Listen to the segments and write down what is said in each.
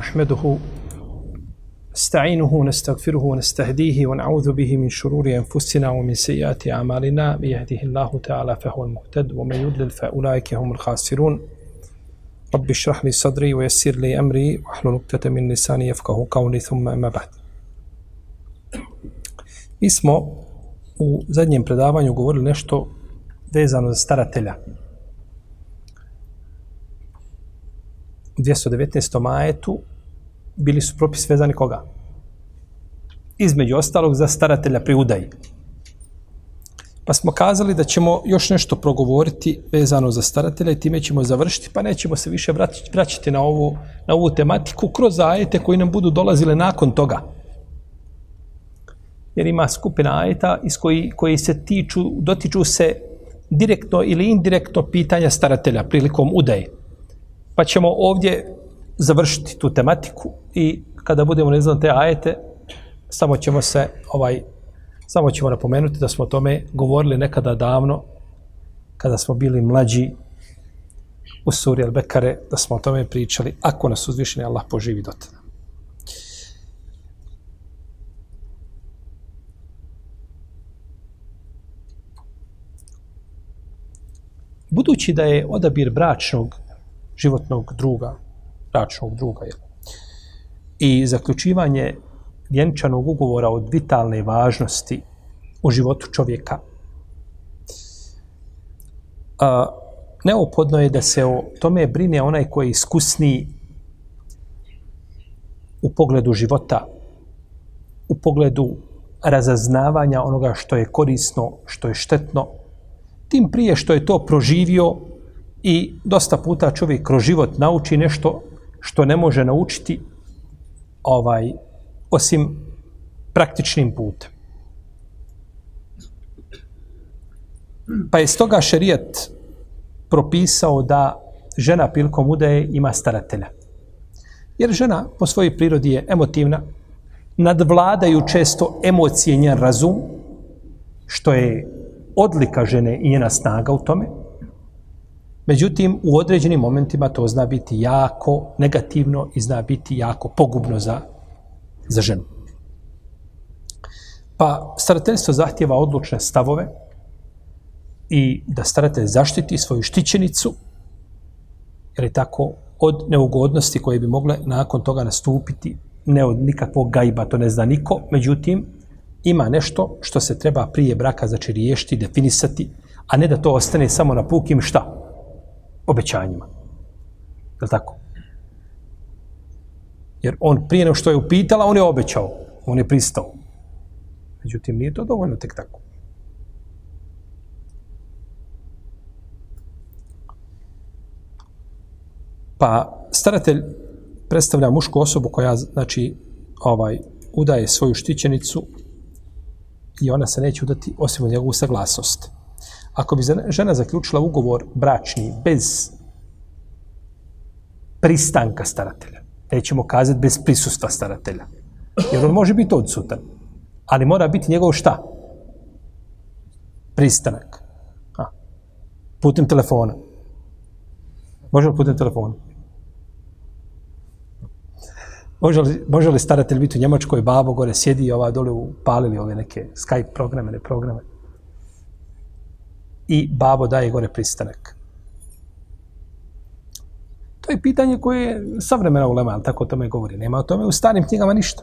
نحمده نستعينه ونستغفره ونستهديه ونعوذ به من شرور أنفسنا ومن سيئات أعمالنا من يهده الله تعالى فهو المهتد ومن يضلل فأولئك هم الخاسرون رب اشرح لي صدري ويسر لي أمري واحلل عقدة من لساني يفقه قولي ثم أما بعد Mi smo u zadnjem predavanju govorili nešto vezano za staratelja. 219. majetu bili su propis vezani koga? Između ostalog za staratelja pri udaji. Pa smo kazali da ćemo još nešto progovoriti vezano za staratelja i time ćemo završiti, pa nećemo se više vraćati na ovu, na ovu tematiku kroz ajete koji nam budu dolazile nakon toga. Jer ima skupina ajeta iz koji, koji se tiču, dotiču se direktno ili indirektno pitanja staratelja prilikom udaje. Pa ćemo ovdje završiti tu tematiku i kada budemo ne znam te ajete, samo ćemo se ovaj samo ćemo napomenuti da smo o tome govorili nekada davno kada smo bili mlađi u suri Al-Bekare, da smo o tome pričali, ako nas uzvišeni Allah poživi do tada. Budući da je odabir bračnog životnog druga, bračnog druga, je. i zaključivanje vjenčanog ugovora od vitalne važnosti u životu čovjeka, a, neophodno je da se o tome brine onaj koji je iskusniji u pogledu života, u pogledu razaznavanja onoga što je korisno, što je štetno, tim prije što je to proživio i dosta puta čovjek kroz život nauči nešto što ne može naučiti ovaj osim praktičnim putem. Pa je stoga šerijat propisao da žena pilkom udaje ima staratelja. Jer žena po svojoj prirodi je emotivna, nadvladaju često emocije njen razum, što je odlika žene i njena snaga u tome. Međutim, u određenim momentima to zna biti jako negativno i zna biti jako pogubno za, za ženu. Pa starateljstvo zahtjeva odlučne stavove i da staratelj zaštiti svoju štićenicu, jer je tako od neugodnosti koje bi mogle nakon toga nastupiti, ne od nikakvog gajba, to ne zna niko, međutim, ima nešto što se treba prije braka znači riješiti, definisati, a ne da to ostane samo na pukim šta? Obećanjima. Je tako? Jer on prije nego što je upitala, on je obećao. On je pristao. Međutim, nije to dovoljno tek tako. Pa staratelj predstavlja mušku osobu koja, znači, ovaj, udaje svoju štićenicu i ona se neće udati osim u njegovu saglasnost. Ako bi žena zaključila ugovor bračni bez pristanka staratelja, nećemo kazati bez prisustva staratelja, jer on može biti odsutan, ali mora biti njegov šta? Pristanak. A. Putem telefona. Može li putem telefona? Može li, može li staratelj biti u Njemačkoj, babo gore sjedi i ova dole upalili ove neke Skype programe, ne programe. I babo daje gore pristanak. To je pitanje koje je savremena ulema, ali tako o tome govori. Nema o tome u starim knjigama ništa.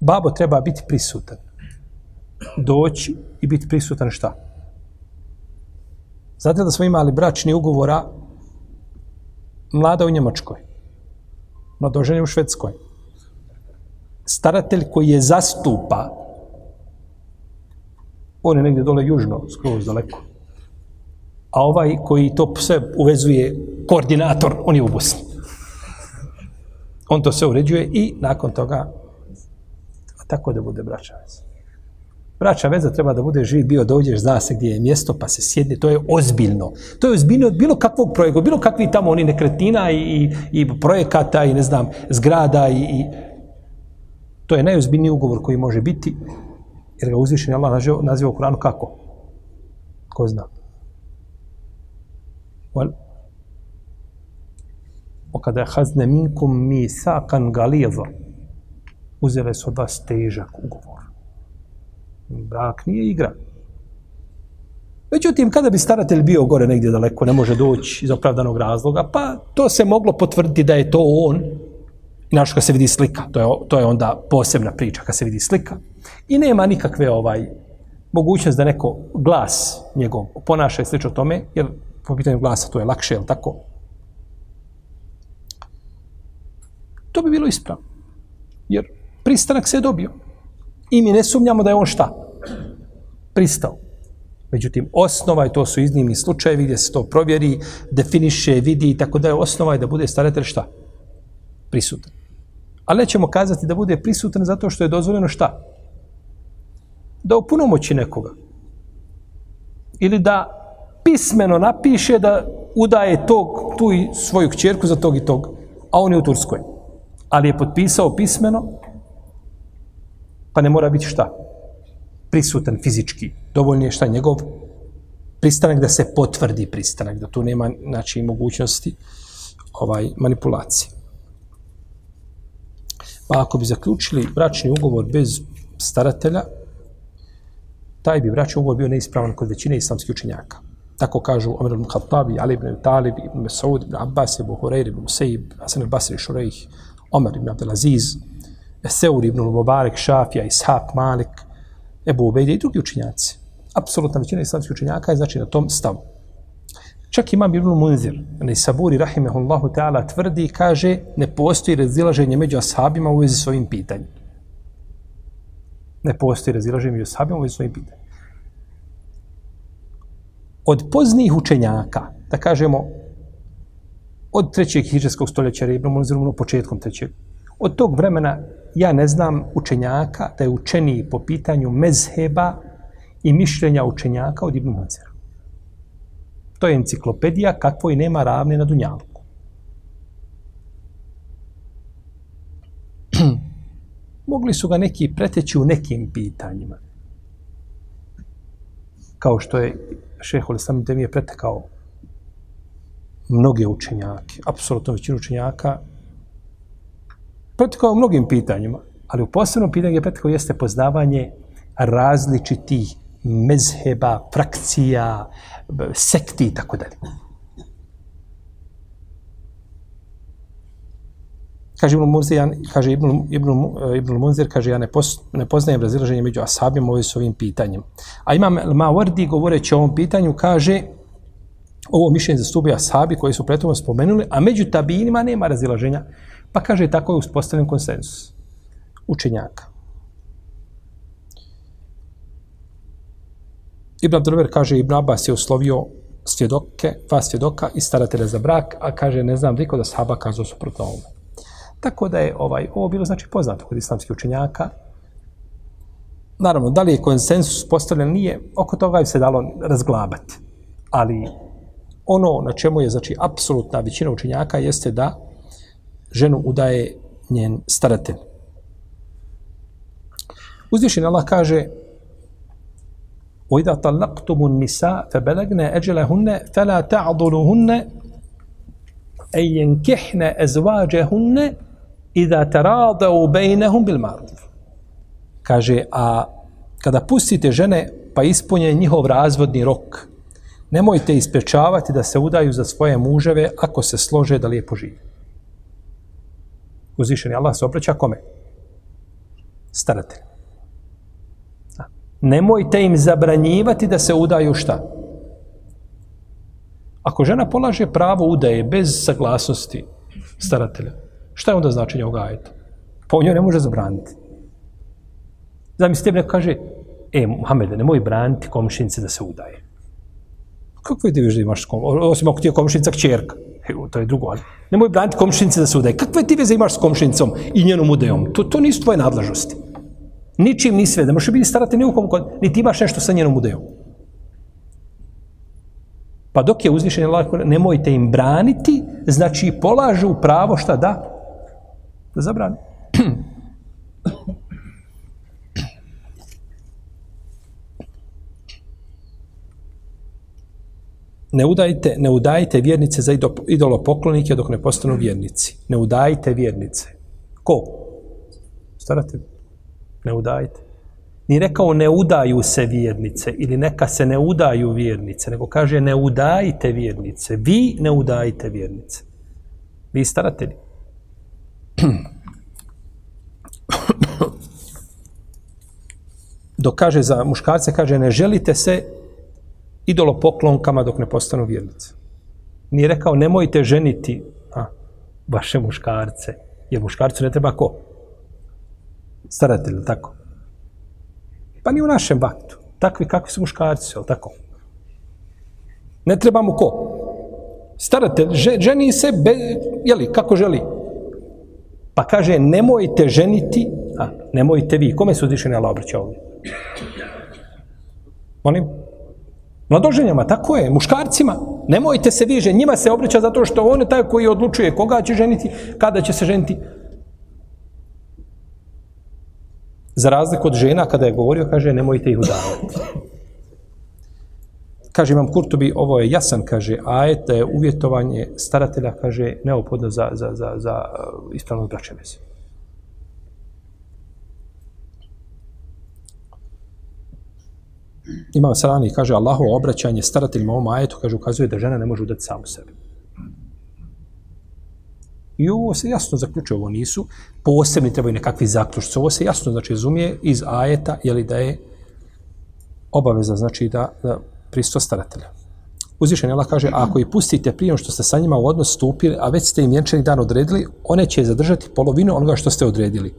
Babo treba biti prisutan. Doći i biti prisutan šta? Znate da smo imali bračni ugovora mlada u Njemačkoj, mladoženje u Švedskoj, staratelj koji je zastupa, on je negdje dole južno, skroz daleko, a ovaj koji to sve uvezuje, koordinator, on je u Bosni. On to sve uređuje i nakon toga tako da bude braća veza. Braća veza treba da bude živ, bio dođeš, zna se gdje je mjesto, pa se sjedne, to je ozbiljno. To je ozbiljno od bilo kakvog projekta, bilo kakvi tamo oni nekretina i, i, i projekata i ne znam, zgrada i, i to je najozbiljniji ugovor koji može biti, jer ga uzvišen Allah naziva u Kuranu kako? Ko zna? Wal, kada je hazne minkum mi sakan galizo, uzele su od vas težak ugovor. Brak nije igra. Međutim, kada bi staratelj bio gore negdje daleko, ne može doći iz opravdanog razloga, pa to se moglo potvrditi da je to on, Inače, kad se vidi slika, to je, to je onda posebna priča, kad se vidi slika. I nema nikakve ovaj mogućnost da neko glas njegov ponaša i slično tome, jer po pitanju glasa to je lakše, jel tako? To bi bilo ispravno. Jer pristanak se je dobio. I mi ne sumnjamo da je on šta? Pristao. Međutim, osnova je, to su iznimni slučajevi gdje se to provjeri, definiše, vidi i tako da je osnova je da bude staratelj šta? Prisutan. Ali nećemo kazati da bude prisutan zato što je dozvoljeno šta? Da opunomoći nekoga. Ili da pismeno napiše da udaje tog, tu i svoju kćerku za tog i tog, a on je u Turskoj. Ali je potpisao pismeno, pa ne mora biti šta? Prisutan fizički. Dovoljno je šta njegov pristanak da se potvrdi pristanak, da tu nema znači, mogućnosti ovaj manipulacije. Pa ako bi zaključili bračni ugovor bez staratelja, taj bi bračni ugovor bio neispravan kod većine islamskih učenjaka. Tako kažu Omer ibn Khattabi, Ali ibn Talib, ibn Mas'ud, ibn Abbas, ibn Hureyr, ibn Musaib, Hasan al-Basri, Shureyh, Omer ibn Abdelaziz, Eseur ibn Mubarak, Šafija, Ishaq, Malik, Ebu Ubejde i drugi učenjaci. Apsolutna većina islamskih učenjaka je znači na tom stavu. Čak imam Ibn Munzir, ne saburi rahimehullahu ta'ala tvrdi i kaže ne postoji razilaženje među ashabima u vezi s ovim pitanjem. Ne postoji razilaženje među ashabima u vezi s ovim pitanjem. Od poznijih učenjaka, da kažemo, od trećeg hiđarskog stoljeća, Ibn Munzir, u početkom trećeg, od tog vremena ja ne znam učenjaka da je učeniji po pitanju mezheba i mišljenja učenjaka od Ibn Munzira. To je enciklopedija kakvo i nema ravne na Dunjalku. Mogli su ga neki preteći u nekim pitanjima. Kao što je šehol sam da je pretekao mnoge učenjake, apsolutno većinu učenjaka, pretekao u mnogim pitanjima, ali u posebnom pitanju je pretekao jeste poznavanje različitih mezheba, frakcija, sekti i tako dalje. Kaže Ibn Munzir, kaže Ibn, Ibn, eh, Ibn Munzir, kaže ja ne, pos, ne poznajem razilaženje među ashabima ovim s ovim pitanjem. A imam Mawardi govoreći o ovom pitanju, kaže ovo mišljenje za stubi ashabi koji su pretom spomenuli, a među tabinima nema razilaženja. Pa kaže tako je uspostavljen konsensus učenjaka. Ibn Abdelver kaže Ibn Abbas je uslovio svjedoke, dva svjedoka i staratelja za brak, a kaže ne znam niko da sahaba kazao suprotno ovome. Tako da je ovaj ovo bilo znači poznato kod islamskih učenjaka. Naravno, da li je konsensus postavljen, nije, oko toga je se dalo razglabati. Ali ono na čemu je znači apsolutna većina učenjaka jeste da ženu udaje njen staratelj. Uzvišen Allah kaže وإذا طلقتم النساء فبلغن أجلهن فلا تعضلوهن أن ينكحن أزواجهن إذا تراضوا بينهم بالمعروف kaže a kada pustite žene pa ispunje njihov razvodni rok nemojte ispečavati da se udaju za svoje muževe ako se slože da lijepo živi uzvišeni Allah se obraća kome? staratelj nemojte im zabranjivati da se udaju šta? Ako žena polaže pravo udaje bez saglasnosti staratelja, šta je onda značenje ovoga ajeta? Pa on joj ne može zabraniti. Zamislite, neko kaže, e, Muhammede, nemoj braniti komšinice da se udaje. Kako je ti veze da imaš komšinicom? Osim ako ti je komšinica kćerka. E, to je drugo, ali nemoj braniti komšinice da se udaje. Kakve ti veze imaš s komšinicom i njenom udajom? To, to nisu tvoje nadležnosti. Ničim ni sve. Da možeš biti starati ni ukom, ni ti imaš nešto sa njenom udejom. Pa dok je uzvišen Allah, nemojte im braniti, znači polažu pravo šta da? Da zabrani. ne udajte, ne udajte vjernice za idolopoklonike dok ne postanu vjernici. Ne udajte vjernice. Ko? Starate? Ne udajte. Ni rekao ne udaju se vjernice ili neka se ne udaju vjernice, nego kaže ne udajte vjernice. Vi ne udajte vjernice. Vi staratelji. Dok kaže za muškarce, kaže ne želite se idolopoklonkama dok ne postanu vjernice. Nije rekao nemojte ženiti a, vaše muškarce. Jer muškarcu ne treba ko? Staratelj, tako? Pa ni u našem vaktu. Takvi kakvi su muškarci, jel tako? Ne treba mu ko? Staratelj, ženi se, be, jeli, kako želi? Pa kaže, nemojte ženiti, a, nemojte vi. Kome su uzvišeni Allah obraća ovdje? Molim? Mladoženjama, tako je, muškarcima. Nemojte se vi ženiti. njima se obraća zato što on je taj koji odlučuje koga će ženiti, kada će se ženiti. Za razliku od žena, kada je govorio, kaže, nemojte ih udavati. Kaže Imam Kurtobi, ovo je jasan, kaže, ajet da je uvjetovanje staratelja, kaže, neophodno za, za, za, za uh, ispravno braće veze. Imam Sarani kaže, Allahu obraćanje starateljima ovom ajetu, kaže, ukazuje da žena ne može udati samu sebi. I ovo se jasno zaključuje, ovo nisu posebni, trebaju nekakvi zaključci. Ovo se jasno znači razumije iz ajeta, je li da je obaveza, znači da, da pristo staratelja. Uzvišen Allah kaže, ako ih pustite prije što ste sa njima u odnos stupili, a već ste im vjenčani dan odredili, one će zadržati polovinu onoga što ste odredili.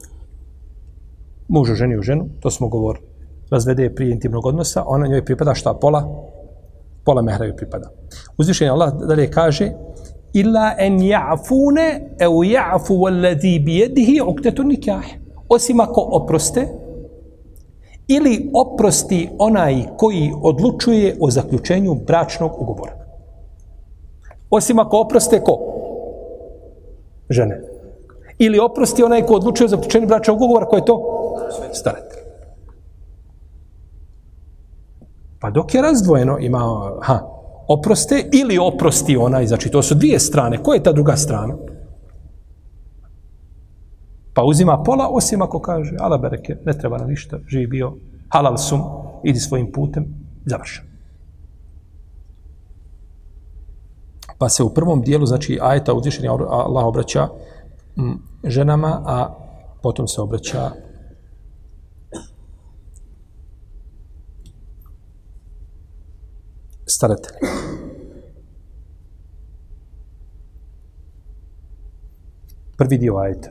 Muž u ženi u ženu, to smo govorili. Razvede je prije intimnog odnosa, ona njoj pripada šta? Pola? Pola mehra joj pripada. Uzvišen Allah dalje kaže, illa en ja'fune eu ja'fu walladhi bijedihi uktetu nikah. Osim ako oproste, ili oprosti onaj koji odlučuje o zaključenju bračnog ugovora. Osim ako oproste ko? Žene. Ili oprosti onaj ko odlučuje o zaključenju bračnog ugovora, ko je to? Staratelj. Pa dok je razdvojeno, ima, ha, oproste ili oprosti onaj, znači to su dvije strane. Koja je ta druga strana? Pa uzima pola, osim ako kaže, ala bereke, ne treba na ništa, živi bio, halal sum, idi svojim putem, završen. Pa se u prvom dijelu, znači, ajeta uzvišenja Allah obraća m, ženama, a potom se obraća starateljima. Prvi dio ajeta.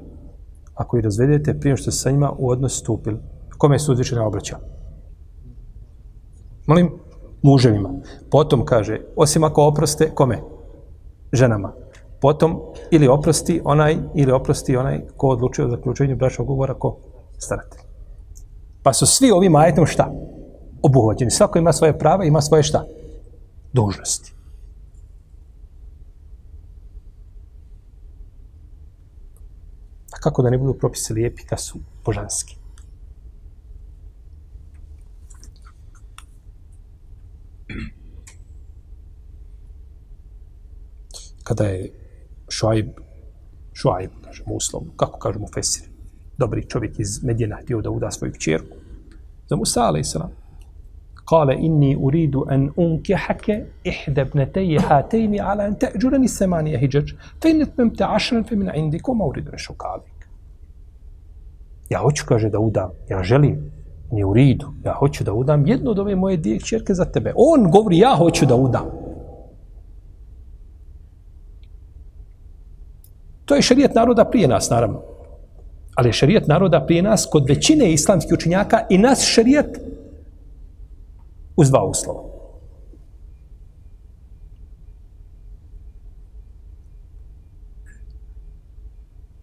Ako ih razvedete prije što se sa njima u odnos stupili, kome su uzvišena obraća? Molim, muževima. Potom kaže, osim ako oproste, kome? Ženama. Potom, ili oprosti onaj, ili oprosti onaj ko odlučio o zaključenju bračnog ugovora, ko? Staratelj. Pa su svi ovim ajetom šta? Obuhvaćeni. Svako ima svoje prava, ima svoje šta? Dužnosti. A kako da ne budu propisi lijepi kad su božanski? Kada je Šuaib, Šuaib, kažemo uslovno, kako kažemo Fesir, dobri čovjek iz Medjena htio da uda svoju kćerku, za Musa, alaih salam, قال إني أريد أن أنكحك إحدى ابنتي هاتين على أن تأجرني ثمانية هجج فإن أتممت عشرا فمن عندك وما أريد عليك يا أوتشكا جدا ودا يا جلي Ja hoću يا udam jednu od ove moje dvije čerke za tebe. On غوري يا hoću da udam. To je šarijet naroda prije nas, naravno. Ali je šarijet naroda prije nas kod većine islamskih učenjaka i nas šarijet uz dva uslova.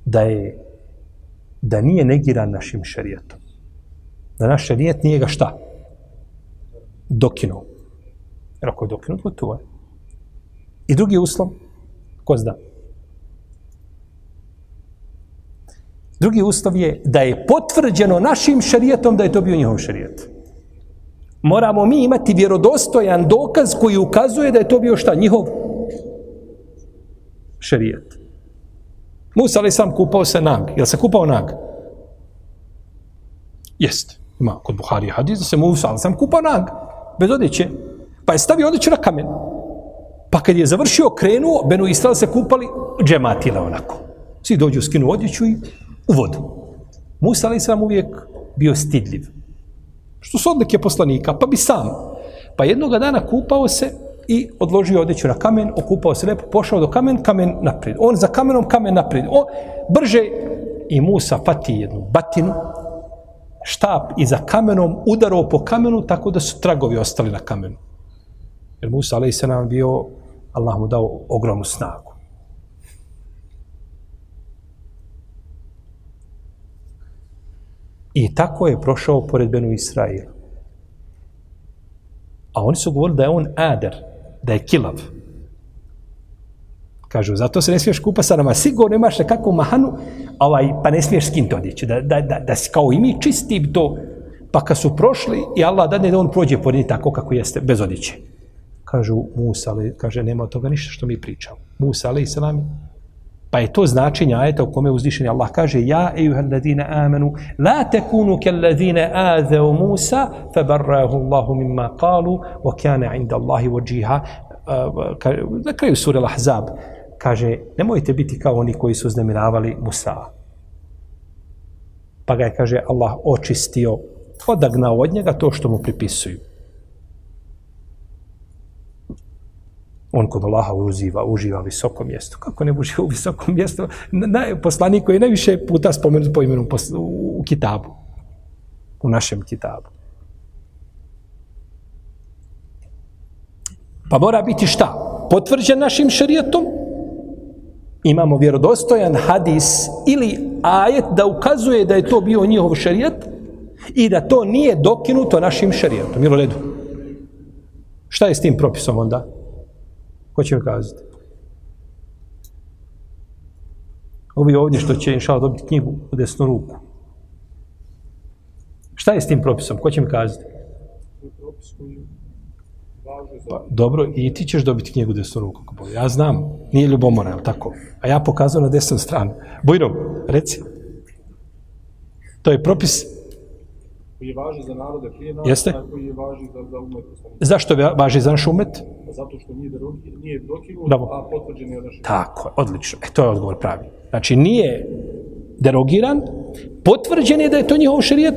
Da je da nije negiran našim šarijetom. Da naš šarijet nije ga šta? Dokinuo. Jer ako je dokinut, gotovo je. I drugi uslov, ko zna? Drugi uslov je da je potvrđeno našim šarijetom da je to bio njihov šarijet. Moramo mi imati vjerodostojan dokaz koji ukazuje da je to bio šta? Njihov šerijet. Musa ali sam kupao se nag. Jel se kupao nag? Jest. Ima kod Buhari hadis da se Musa ali sam kupao nag. Bez odjeće. Pa je stavio odjeću na kamen. Pa kad je završio, krenuo, Benu Israel se kupali džematile onako. Svi dođu, skinu odjeću i u vodu. Musa ali sam uvijek bio stidljiv. Što su odlike poslanika, pa bi sam. Pa jednog dana kupao se i odložio odjeću na kamen, okupao se lepo, pošao do kamen, kamen naprijed. On za kamenom, kamen naprijed. On brže i Musa pati jednu batinu, štap i za kamenom udarao po kamenu tako da su tragovi ostali na kamenu. Jer Musa, ali se nam bio, Allah mu dao ogromnu snagu. I tako je prošao pored Benu Israila. A oni su govorili da je on ader, da je kilav. Kažu, zato se ne smiješ kupa sa nama. Sigurno imaš nekakvu mahanu, ovaj, pa ne smiješ skin to odjeći. Da, da, da, da si kao i mi čisti to. Pa kad su prošli, i Allah dadne da on prođe pored tako kako jeste, bez odjeće. Kažu Musa, ali, kaže, nema od toga ništa što mi pričamo. Musa, ali i salami, Pa je to značenje ajeta u kome uzdišeni Allah kaže Ja, ejuha ladine amenu, la tekunu ke ladine azeu Musa, fe barrahu Allahu mimma kalu, wa kjane inda Allahi vođiha. Na kraju sura Lahzab kaže, nemojte biti kao oni koji su znemiravali Musa. Pa ga je, kaže, Allah očistio, odagnao od njega to što mu pripisuju. On kod Allaha uziva, uživa visoko mjesto. Kako ne uživa u visokom mjestu? Na, poslanik koji je najviše puta spomenut po imenu u, u kitabu. U našem kitabu. Pa mora biti šta? Potvrđen našim šarijetom? Imamo vjerodostojan hadis ili ajet da ukazuje da je to bio njihov šarijet i da to nije dokinuto našim šarijetom. Milo redu. Šta je s tim propisom onda? Ko će mi kazati? Ovi ovdje što će inšala dobiti knjigu u desnu ruku. Šta je s tim propisom? Ko će mi kazati? Pa, dobro, i ti ćeš dobiti knjigu u desnu ruku. Ja znam, nije ljubomora, je tako? A ja pokazujem na desnu stranu. Bujro, reci. To je propis koji je važi za narode prije nas, Jeste? a koji je važi za, za umet. Zašto je važi za naš umet? Zato što nije, derogi, nije dokinut, Bravo. a potvrđen je od naše. Tako, odlično. E, to je odgovor pravi. Znači, nije derogiran, potvrđen je da je to njihov šerijet,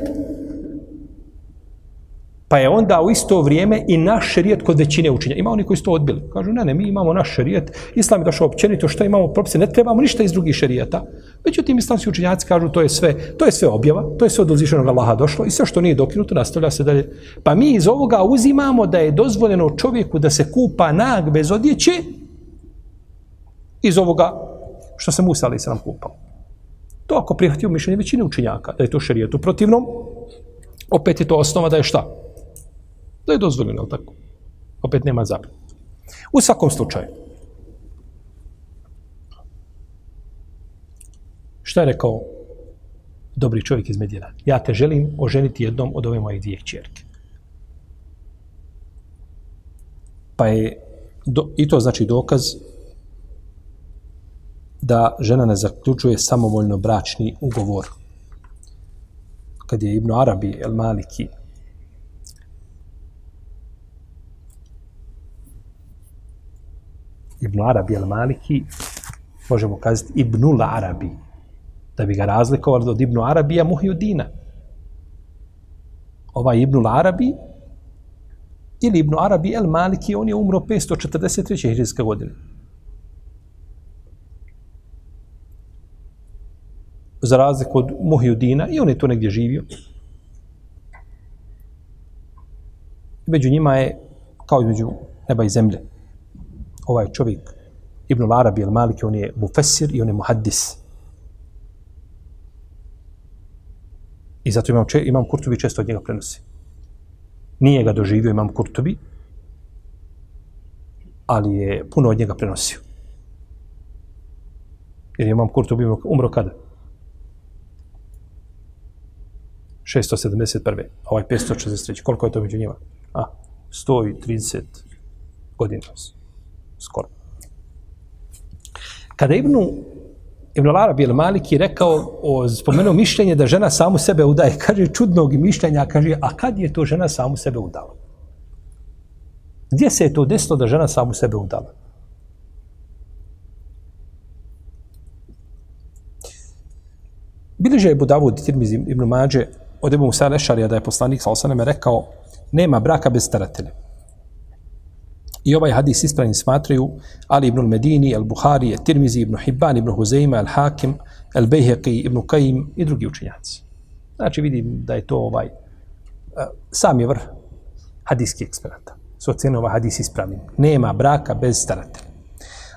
Pa je onda u isto vrijeme i naš šerijet kod većine učenja. Ima oni koji su to odbili. Kažu, ne, ne, mi imamo naš šerijet. Islam je došao općenito što imamo propise. Ne trebamo ništa iz drugih šerijeta. Međutim, islamski učenjaci kažu, to je sve, to je sve objava, to je sve od uzvišenog Allaha došlo i sve što nije dokinuto nastavlja se dalje. Pa mi iz ovoga uzimamo da je dozvoljeno čovjeku da se kupa nag bez odjeće iz ovoga što se Musa ali se nam kupao. To ako prihvatio mišljenje većine učenjaka, da je to šerijetu protivnom, opet je to osnova da je šta? Da je dozvoljeno, tako? Opet nema zabranj. U svakom slučaju. Šta je rekao dobri čovjek iz Medina? Ja te želim oženiti jednom od ove moje dvije čerke. Pa je, do, i to znači dokaz da žena ne zaključuje samovoljno bračni ugovor. Kad je Ibn Arabi el Maliki Ibn Arabi al-Maliki, možemo kazati Ibnul Arabi, da bi ga razlikovali od Ibn Arabija Muhyudina. Ovaj Ibnul Arabi ili Ibn Arabi al-Maliki, on je umro 543. hiđarske godine. Za razliku od Muhyudina, i on je tu negdje živio. Među njima je, kao između neba i zemlje, ovaj čovjek, Ibn Arabi al-Maliki, on je mufessir i on je muhaddis. I zato imam, če, imam Kurtubi često od njega prenosi. Nije ga doživio, imam Kurtubi, ali je puno od njega prenosio. Jer imam Kurtubi umro kada? 671. Ovaj 563. Koliko je to među njima? A, 130 godina. Skoro. Kada Ibnu Ibn Arabi il Maliki rekao, o, spomenuo mišljenje da žena samu sebe udaje. Kaže, čudnog mišljenja, kaže, a kad je to žena samu sebe udala? Gdje se je to desilo da žena samu sebe udala? Bileže je Budavud Tirmizi ibn Mađe od Ebu Musa Lešarija da je poslanik sa osaneme rekao nema braka bez staratelja. I ovaj hadis ispravni smatraju Ali ibn Medini, al-Buhari, al-Tirmizi, ibn Hibban, ibn Huzeima, al-Hakim, al-Bejheqi, ibn Qajim i drugi učenjaci. Znači vidim da je to ovaj sam je vrh hadijskih eksperata. Su ocenili ovaj hadis ispravni. Nema braka bez staratelja.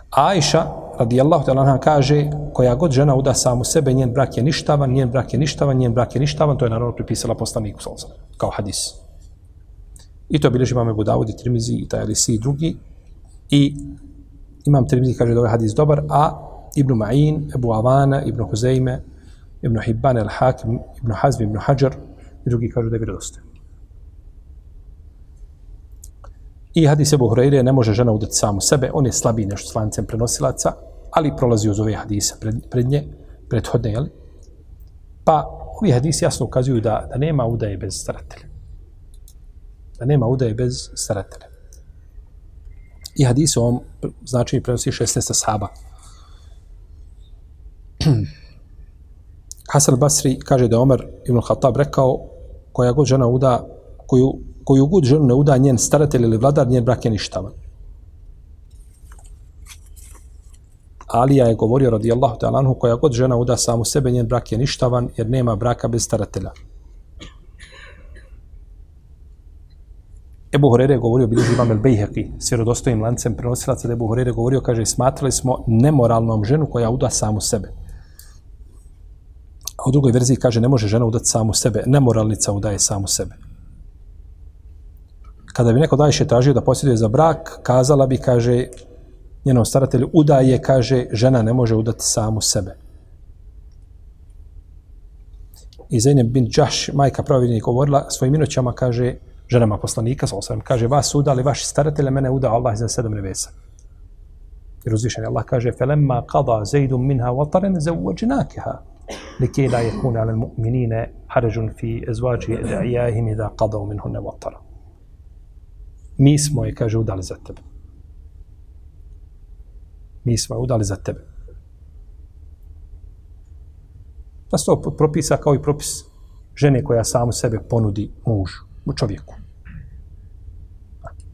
Ajša, radijallahu ta'ala anha, kaže koja god žena uda samu sebe, njen brak je ništavan, njen brak je ništavan, njen brak je ništavan, to je naravno pripisala poslaniku sallam, kao hadis. I to bilježi imam Ebu Davud i Tirmizi i taj Alisi i drugi. I imam Tirmizi kaže da ovaj hadis dobar, a Ibn Ma'in, Ebu Avana, Ibn Huzeyme, Ibn Hibban, El Hakim, Ibn Hazmi, Ibn Hajar i drugi kažu da je vjerodostojan. I hadis Ebu Hureyre ne može žena udati samu sebe, on je slabiji nešto s lancem prenosilaca, ali prolazi uz ove hadise pred, pred nje, prethodne, jel? Pa ovi hadisi jasno ukazuju da, da nema udaje bez staratelja. Da nema udaje bez staratelja. I hadis u ovom značenju prenosi 16. saba. Hasan Basri kaže da Omer ibn Khattab rekao koja god žena uda, koju koju god ženu ne uda njen staratelj ili vladar, njen brak je ništavan. Alija je govorio radijallahu ta'ala anhu, koja god žena uda samu sebe, njen brak je ništavan, jer nema braka bez staratelja. Ebu Horere je govorio, bilježi imam el Bejheqi, s vjerodostojim lancem prenosilaca, da Ebu Horere govorio, kaže, smatrali smo nemoralnom ženu koja uda samu sebe. A u drugoj verziji kaže, ne može žena udati samu sebe, nemoralnica udaje samu sebe kada bi neko dajše tražio da posjeduje za brak, kazala bi, kaže, njenom staratelju, udaje, kaže, žena ne može udati samu sebe. I Zainab bin Đaš, majka pravilnik, govorila svojim inoćama, kaže, ženama poslanika, sa osam, kaže, vas udali vaši staratelje, mene uda Allah za sedam nevesa. Jer uzvišen Allah kaže, felemma qada zaidum minha vataren zauđinakeha, likej la jekune ale mu'minine harađun fi ezvađi da'ijahim i da qadao minhunne mi smo je, kaže, udali za tebe. Mi smo je udali za tebe. Da se to propisa kao i propis žene koja samu sebe ponudi mužu, čovjeku.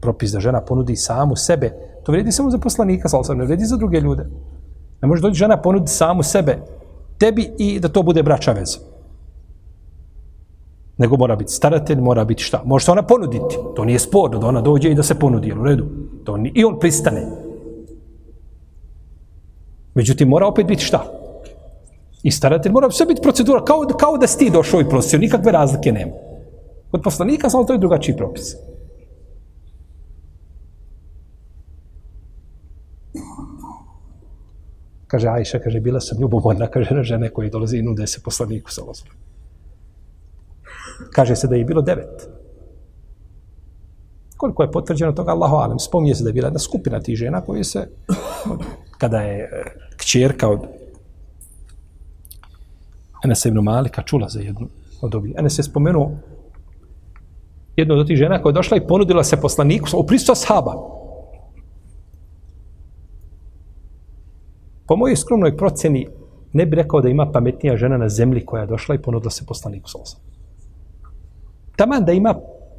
Propis da žena ponudi samu sebe, to vredi samo za poslanika, sam ne vredi za druge ljude. Ne može doći žena ponudi samu sebe tebi i da to bude braća veza nego mora biti staratelj, mora biti šta? Može se ona ponuditi. To nije sporno da ona dođe i da se ponudi, u redu. To ni, I on pristane. Međutim, mora opet biti šta? I staratelj mora sve biti procedura, kao, kao da si ti došao i prosio, nikakve razlike nema. Kod poslanika, samo to je drugačiji propis. Kaže Ajša, kaže, bila sam ljubomorna, kaže, žene koji dolazi i nude se poslaniku sa ozvom. Kaže se da je bilo devet. Koliko je potvrđeno toga, Allahu alem, spominje se da je bila jedna skupina tih žena koje se, kada je e, kćerka od Enesa ibn Malika čula za jednu od ovih. Enes je spomenuo jednu od tih žena koja je došla i ponudila se poslaniku u pristo sahaba. Po mojoj skromnoj proceni ne bi rekao da ima pametnija žena na zemlji koja je došla i ponudila se poslaniku sa osam taman da ima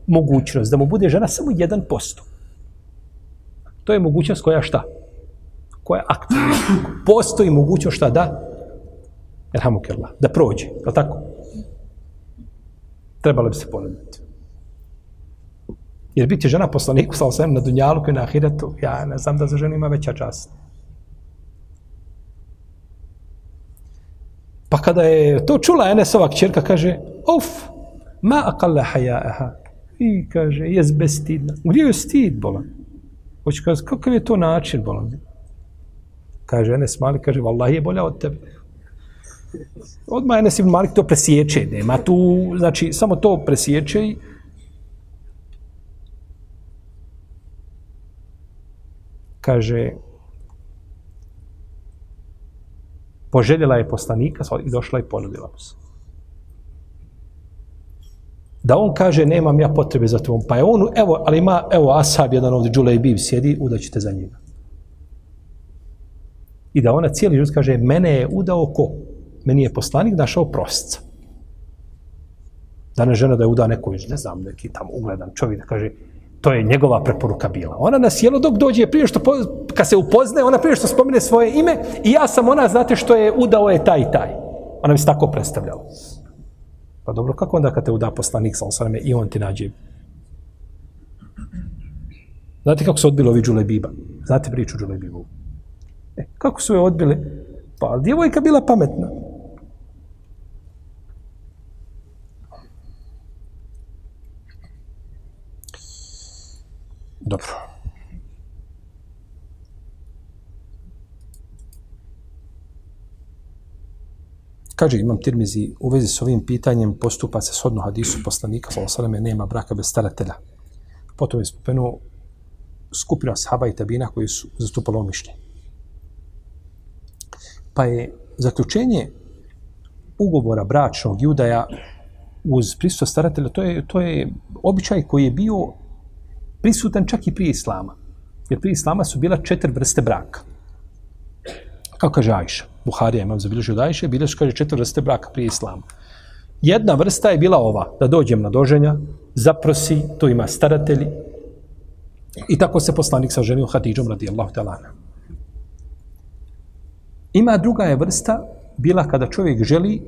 mogućnost da mu bude žena samo 1%. To je mogućnost koja šta? Koja je aktivna. Postoji mogućnost šta da? Erhamukallah, da prođe. Je tako? Trebalo bi se ponuditi. Jer biti žena poslaniku, sa osvijem na dunjalu koji na ahiretu, ja ne znam da za ženu ima veća čast. Pa kada je to čula Enesova kćerka, kaže, uf, Ma aqalla hajaeha. I kaže, je bestidna. Gdje je stid, bolan? Hoće kaže, kakav je to način, bolan? Kaže, Enes smali, kaže, vallahi je bolja od tebe. Odmah Enes ibn Malik to presječe. Nema tu, znači, samo to presječe i kaže poželjela je poslanika i došla i ponudila mu se. Da on kaže, nemam ja potrebe za tvom. Pa je on, evo, ali ima, evo, Asab, jedan ovdje, Džulej Biv, sjedi, udaćete za njega. I da ona cijeli život kaže, mene je udao ko? Meni je poslanik našao prostica. Danas žena da je uda neko, ne znam, neki tamo ugledan čovjek da kaže, to je njegova preporuka bila. Ona nas jelo dok dođe, prije što, kad se upozne, ona prije što spomine svoje ime, i ja sam ona, znate što je udao je taj i taj. Ona mi se tako predstavljala. Pa dobro, kako onda kad te uda poslanik sa osvrame, i on ti nađe? Znate kako su odbili ovi Džulebiba? Znate priču Džulebibu? E, kako su je odbili? Pa, djevojka bila pametna. Dobro. Kaže imam Tirmizi u vezi s ovim pitanjem postupa se shodno hadisu poslanika sallallahu nema braka bez staratelja. Potom je spomenuo skupina sahaba i tabina koji su zastupali ovo mišljenje. Pa je zaključenje ugovora bračnog judaja uz prisustvo staratelja, to je, to je običaj koji je bio prisutan čak i prije Islama. Jer prije Islama su bila četiri vrste braka. Kako kaže Ajša? Buharija imam zabilježio da Ajša, bilježi kaže četiri vrste braka prije Islama. Jedna vrsta je bila ova, da dođem na doženja, zaprosi, to ima staratelji. I tako se poslanik sa ženio Hatidžom radijallahu talana. Ima druga je vrsta, bila kada čovjek želi,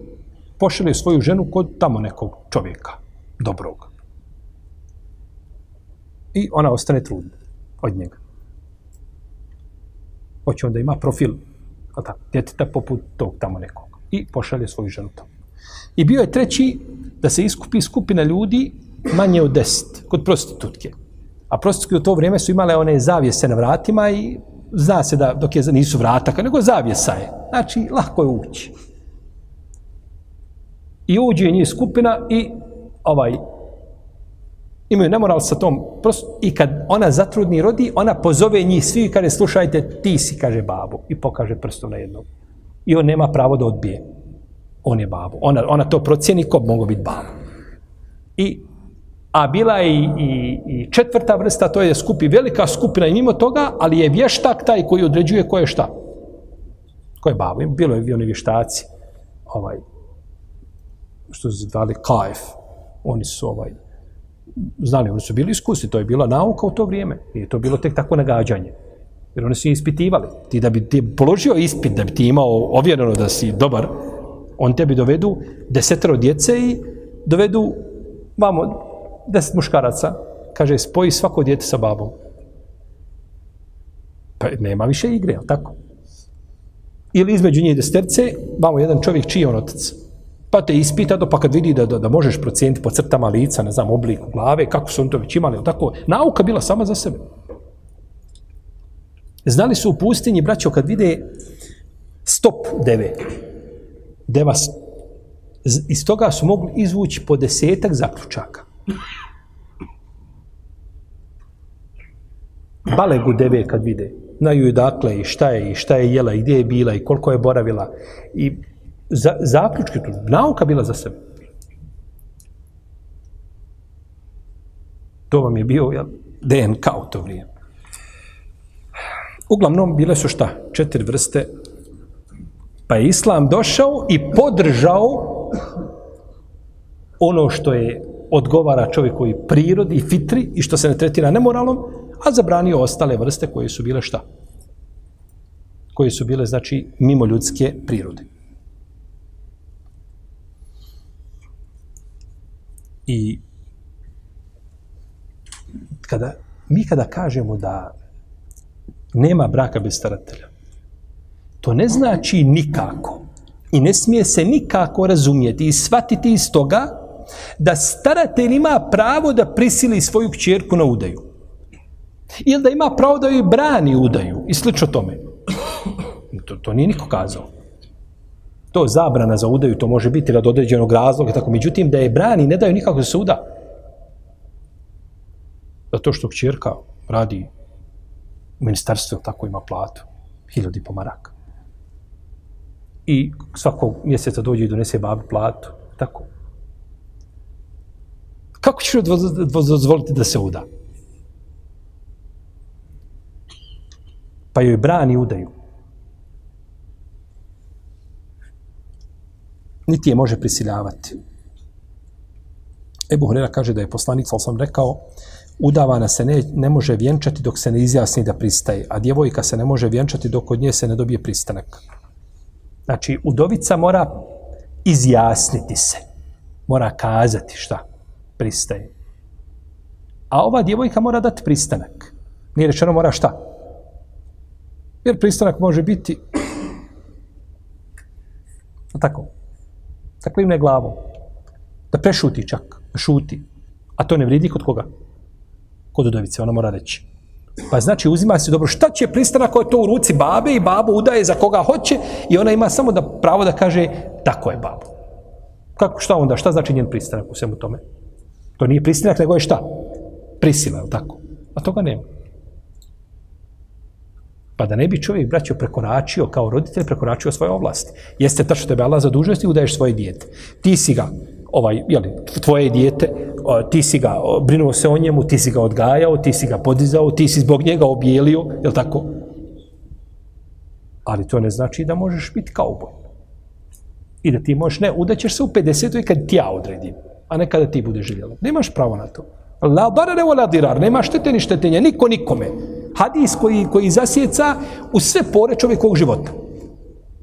pošalje svoju ženu kod tamo nekog čovjeka, dobrog i ona ostane trudna od njega. Hoće onda ima profil ta, djeteta poput tog tamo nekog. I pošalje svoju ženu tamo. I bio je treći da se iskupi skupina ljudi manje od deset kod prostitutke. A prostitutke u to vrijeme su imale one zavijese na vratima i zna se da dok je nisu vrata, nego zavijesa je. Znači, lako je ući. I uđe njih skupina i ovaj imaju nemoral sa tom prosto, i kad ona zatrudni rodi, ona pozove njih svi i kaže slušajte, ti si, kaže babu i pokaže prstom na jednog. I on nema pravo da odbije. On je babu. Ona, ona to procjeni ko mogu biti babu. I, a bila je i, i, i četvrta vrsta, to je skupi velika skupina i mimo toga, ali je vještak taj koji određuje ko je šta. Ko je babu. Bilo je oni vještaci, ovaj, što se zvali Kajf. Oni su ovaj, znali, oni su bili iskusni, to je bila nauka u to vrijeme. Nije to bilo tek tako nagađanje. Jer oni su ispitivali. Ti da bi ti položio ispit, da bi ti imao ovjereno da si dobar, on tebi dovedu desetero djece i dovedu vamo deset muškaraca. Kaže, spoji svako djete sa babom. Pa nema više igre, tako? Ili između njih desterce, vamo jedan čovjek čiji on otac pa te ispita, pa kad vidi da, da, da možeš procijeniti po crtama lica, ne znam, obliku glave, kako su oni to već imali, tako, nauka bila sama za sebe. Znali su u pustinji, braćo, kad vide stop deve, deva, iz toga su mogli izvući po desetak zaključaka. Balegu deve kad vide, znaju i dakle i šta je, i šta je jela, i gdje je bila, i koliko je boravila, i za, zaključke, tu, nauka bila za sebe. To vam je bio jel, DNK u to vrijeme. Uglavnom, bile su šta? Četiri vrste. Pa je Islam došao i podržao ono što je odgovara čovjekovi prirodi i fitri i što se ne tretira nemoralom, a zabranio ostale vrste koje su bile šta? Koje su bile, znači, mimo ljudske prirode. I kada, mi kada kažemo da nema braka bez staratelja, to ne znači nikako i ne smije se nikako razumijeti i shvatiti iz toga da staratelj ima pravo da prisili svoju kćerku na udaju. Ili da ima pravo da joj brani udaju i slično tome. To, to nije niko kazao. To zabrana za udaju, to može biti rad određenog razloga, tako. Međutim, da je brani, ne daju nikako da se uda. Zato što kćerka radi u ministarstvu, tako ima platu, hiljadi pomaraka. I svakog mjeseca dođe i donese babi platu, tako. Kako ćeš dozvoliti da se uda? Pa joj brani udaju. Niti je može prisiljavati. Ebu Hrera kaže da je poslanik, sal sam rekao, udavana se ne, ne može vjenčati dok se ne izjasni da pristaje, a djevojka se ne može vjenčati dok od nje se ne dobije pristanak. Znači, udovica mora izjasniti se. Mora kazati šta pristaje. A ova djevojka mora dati pristanak. Nije rečeno mora šta? Jer pristanak može biti tako. Da klimne glavom. Da prešuti čak. Da šuti. A to ne vredi kod koga? Kod udovice. Ona mora reći. Pa znači uzima se dobro šta će pristanak ko je to u ruci babe i babo udaje za koga hoće i ona ima samo da pravo da kaže tako je babo. Kako šta onda? Šta znači njen pristanak u svemu tome? To nije pristanak, nego je šta? Prisila, je tako? A toga nema. Pa da ne bi čovjek, braćo, prekoračio, kao roditelj, prekoračio svoje ovlasti. Jeste ta što tebe Allah zadužuje, ti udaješ svoje dijete. Ti si ga, ovaj, jeli, tvoje dijete, ti si ga, brinuo se o njemu, ti si ga odgajao, ti si ga podizao, ti si zbog njega objelio, je tako? Ali to ne znači da možeš biti kao boj. I da ti možeš, ne, udaćeš se u 50. i kad ti ja odredim, a ne kada ti bude željela. Nemaš pravo na to. La barare wala dirar, nema štete ni štetenja, niko nikome. Hadis koji, koji zasjeca u sve pore čovjekovog života.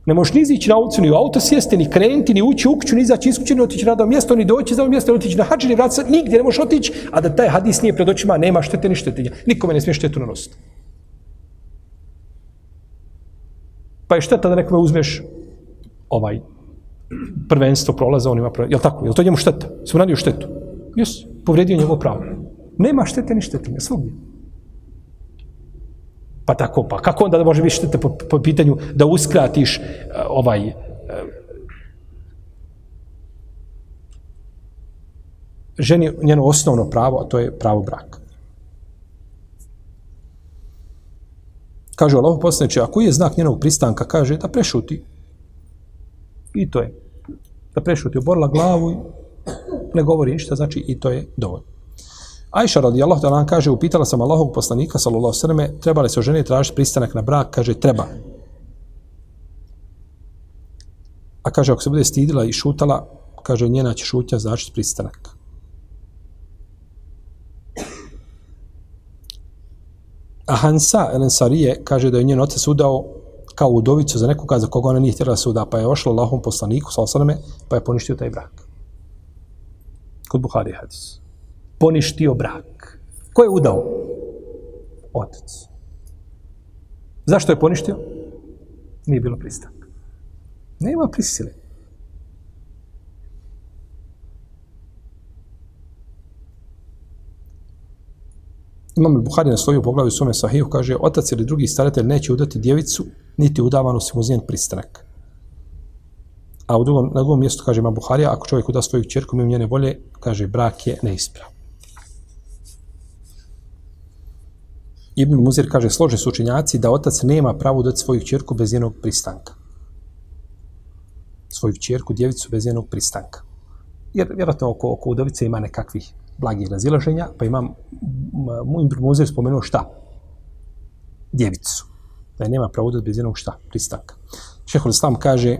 Ne možeš ni izići na ulicu, ni u auto sjesti, ni krenuti, ni ući u kuću, ni izaći iz kuće, ni otići na mjesto, ni doći za mjesto, ni otići na hađi, ni vratiti nigdje ne možeš otići, a da taj hadis nije pred očima, nema štete ni štetenja. Nikome ne smije štetu nanositi. Pa je šteta da nekome uzmeš ovaj prvenstvo prolaza, on ima prvenstvo. Je li tako? Je li to njemu šteta? Sve radio štetu? Jes, povredio njegov pravo. Nema štete ni štetenja, svugdje. Pa tako, pa kako onda da može biti štete po, po pitanju da uskratiš uh, ovaj uh, ženi njeno osnovno pravo, a to je pravo braka. Kaže Allah poslaniče, ako je znak njenog pristanka, kaže da prešuti. I to je. Da prešuti, oborila glavu i ne govori ništa, znači i to je dovoljno. Ajša radijallahu ta'ala kaže, upitala sam Allahog poslanika, sallallahu sallam, treba li se o žene tražiti pristanak na brak? Kaže, treba. A kaže, ako se bude stidila i šutala, kaže, njena će šutnja značiti pristanak. A Hansa Elensarije kaže da je njen otac udao kao udovicu za nekoga za koga ona nije htjela da se uda, pa je ošla Allahom poslaniku, sallallahu pa je poništio taj brak. Kod Buhari hadis poništio brak. Ko je udao? Otac. Zašto je poništio? Nije bilo pristanka. Nema prisile. Imam Buhari na svoju poglavu u svome sahiju, kaže, otac ili drugi staratelj neće udati djevicu, niti udavanu se mu pristanak. A u drugom, na drugom mjestu, kaže Imam Buharija, ako čovjek uda svoju čerku, mimo njene volje, kaže, brak je neisprav. Ibn Muzir kaže, slože su učenjaci da otac nema pravo dati svoju čerku bez jednog pristanka. Svoju čerku, djevicu bez jednog pristanka. Jer vjerojatno oko, oko udovice ima nekakvih blagih razilaženja, pa imam, Ibn Muzir spomenuo šta? Djevicu. Da je nema pravo dati bez jednog šta? Pristanka. Šehol Islam kaže,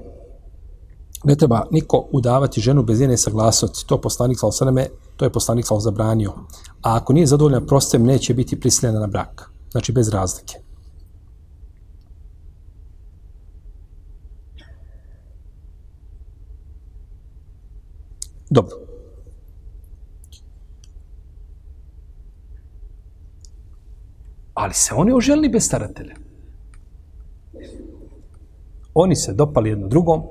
ne treba niko udavati ženu bez jedne saglasnosti. To poslanik sal sveme, to je poslanik sam zabranio. A ako nije zadovoljna prostem, neće biti prisiljena na brak. Znači bez razlike. Dobro. Ali se oni oželili bez staratelja. Oni se dopali jedno drugom,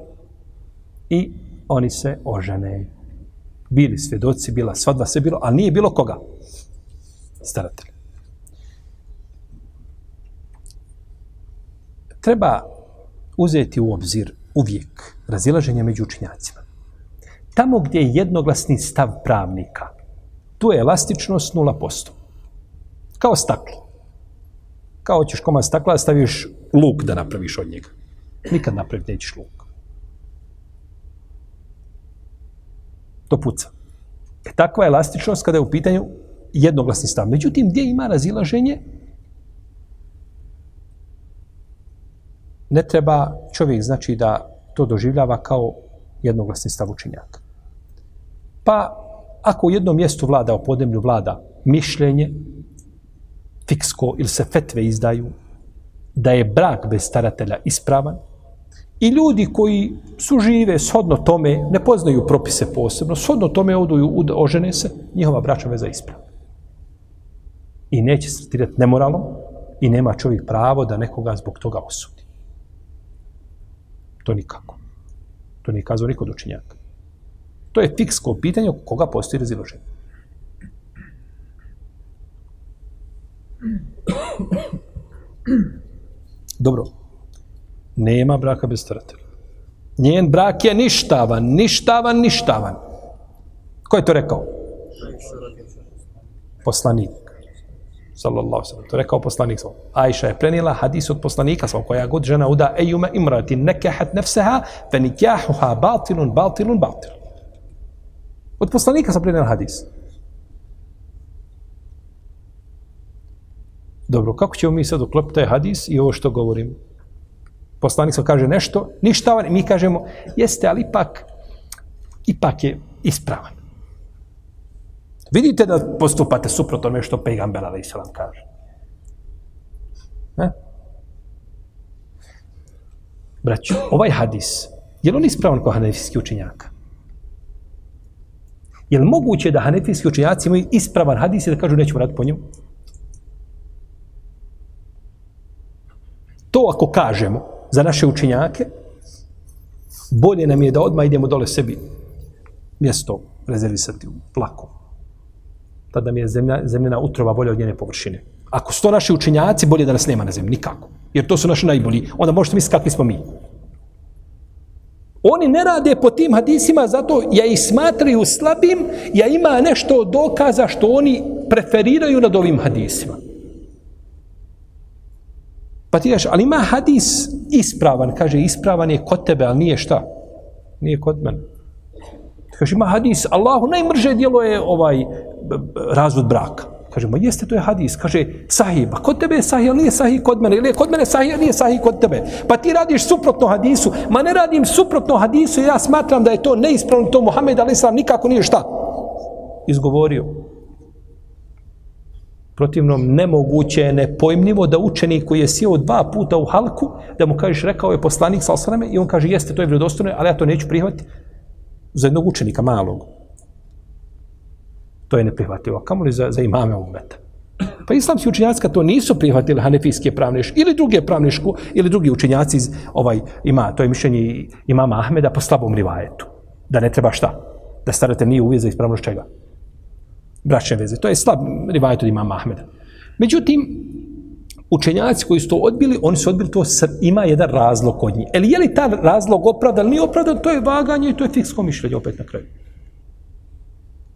i oni se ožene. Bili svjedoci, bila svadba, sve bilo, ali nije bilo koga. Staratelj. Treba uzeti u obzir uvijek razilaženje među učinjacima. Tamo gdje je jednoglasni stav pravnika, tu je elastičnost 0%. Kao staklo. Kao ćeš komad stakla, staviš luk da napraviš od njega. Nikad napraviti nećeš luk. To puca. E, takva je elastičnost kada je u pitanju jednoglasni stav. Međutim, gdje ima razilaženje, ne treba čovjek znači da to doživljava kao jednoglasni stav učinjaka. Pa, ako u jednom mjestu vlada, u podemlju vlada mišljenje, fiksko ili se fetve izdaju, da je brak bez staratelja ispravan, i ljudi koji su žive shodno tome, ne poznaju propise posebno, shodno tome oduju, ožene se, njihova bračna veza ispravna. I neće se tretirati nemoralom i nema čovjek pravo da nekoga zbog toga osudi. To nikako. To nije kazao niko dočinjaka. To je fiksko pitanje oko koga postoji raziloženje. Dobro. Nema braka bez staratelja. Njen brak je ništavan, ništavan, ništavan. Ko je to rekao? Poslanik. Sallallahu sallam. To je rekao poslanik svom. Ajša je prenijela hadis od poslanika svom, koja god žena uda ejume imrati nekehat nefseha, fe nikjahuha batilun, batilun, batilun. Od poslanika sam prenijela hadis. Dobro, kako ćemo mi sad uklopiti taj hadis i ovo što govorim? Poslanik sam kaže nešto, ništa, mi kažemo, jeste, ali ipak, ipak je ispravan. Vidite da postupate suprotno tome što pejgamber ali se kaže. Eh? Ne? Braću, ovaj hadis, je li on ispravan kao hanefijski učenjaka? Je li moguće da hanefijski učenjaci imaju ispravan hadis i da kažu nećemo raditi po njemu? To ako kažemo za naše učinjake, bolje nam je da odmah idemo dole sebi mjesto rezervisati u plaku. Tada mi je zemlja, zemljena utrova bolja od njene površine. Ako su to naši učinjaci, bolje da nas nema na zemlji. Nikako. Jer to su naši najbolji. Onda možete misliti kakvi smo mi. Oni ne rade po tim hadisima, zato ja ih smatraju slabim, ja ima nešto dokaza što oni preferiraju nad ovim hadisima. Pa ti daš, ali ima hadis ispravan, kaže ispravan je kod tebe, ali nije šta? Nije kod mene. Kaže, ima hadis, Allahu najmrže dijelo je ovaj razvod braka. Kaže, ma jeste, to je hadis. Kaže, sahih, pa kod tebe je sahih, ali nije sahih kod mene. Ili je kod mene sahih, ali nije sahih kod tebe. Pa ti radiš suprotno hadisu. Ma ne radim suprotno hadisu, ja smatram da je to neispravno, to Muhammed Ali sam nikako nije šta? Izgovorio. Protivnom, nemoguće je nepojmljivo da učenik koji je sjeo dva puta u halku, da mu kažeš, rekao je poslanik sa osaname, i on kaže, jeste, to je vredostojno, ali ja to neću prihvatiti za jednog učenika malog. To je neprihvatljivo. Kamo li za, za imame umeta? Pa islamski učinjaci to nisu prihvatili hanefijske pravne škole, ili druge pravne škole, ili drugi učenjaci iz, ovaj, ima, to je mišljenje imama Ahmeda po slabom rivajetu. Da ne treba šta? Da starate nije uvijez za ispravnost čega? Bračne veze. To je slab rivajet od imama Ahmeda. Međutim, učenjaci koji su to odbili, oni su odbili to, ima jedan razlog kod njih. Ali je li ta razlog opravdan, nije opravdan, to je vaganje i to je fiksko mišljenje opet na kraju.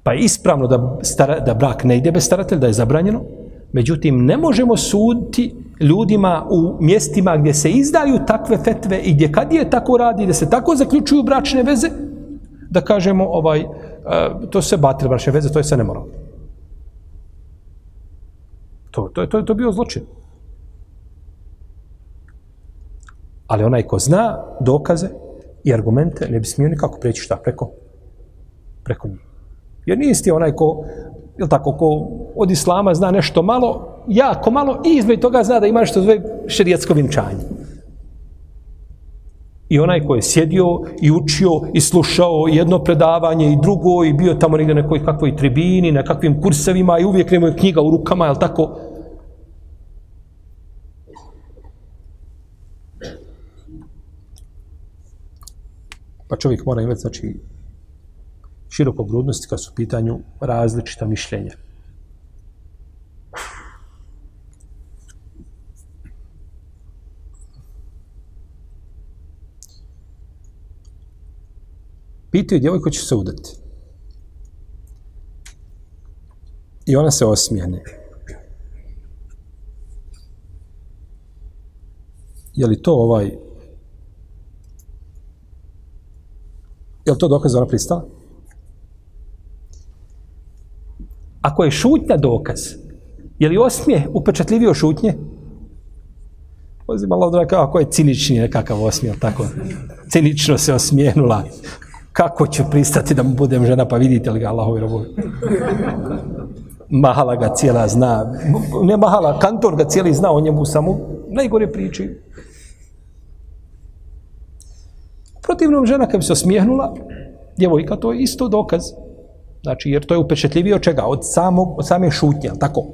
Pa je ispravno da, stara, da brak ne ide bez staratelja, da je zabranjeno. Međutim, ne možemo suditi ljudima u mjestima gdje se izdaju takve fetve i gdje kad je tako radi, da se tako zaključuju bračne veze, da kažemo, ovaj, uh, Eh, to se batil braće veze, to je sve nemoralno. To, to, to, je, to bio zločin. Ali onaj ko zna dokaze i argumente, ne bi smio nikako preći šta preko, preko njih. Jer nije isti onaj ko, ili tako, ko od islama zna nešto malo, jako malo, i između toga zna da ima nešto zove šerijetsko vinčanje. I onaj ko je sjedio i učio i slušao jedno predavanje i drugo i bio tamo negdje na nekoj kakvoj tribini, na kakvim kursevima i uvijek nemoj knjiga u rukama, jel tako? Pa čovjek mora imati, znači, širokogrudnosti kad su u pitanju različita mišljenja. Pitaju djevojku će se udati. I ona se osmijene. Je li to ovaj... Je li to dokaz da ona pristala? Ako je šutnja dokaz, je li osmije upečatljivio šutnje? Ozi malo draga, ako je cinični nekakav osmije, tako? Cinično se osmijenula. Kako ću pristati da mu budem žena, pa vidite li ga Allahovi robovi? Mahala ga cijela zna. Ne Mahala, kantor ga cijeli zna o njemu samo. Najgore priči. U Protivnom žena kad bi se osmijehnula, djevojka, to je isto dokaz. Znači, jer to je upečetljivio čega? Od, samog, od same šutnje, tako?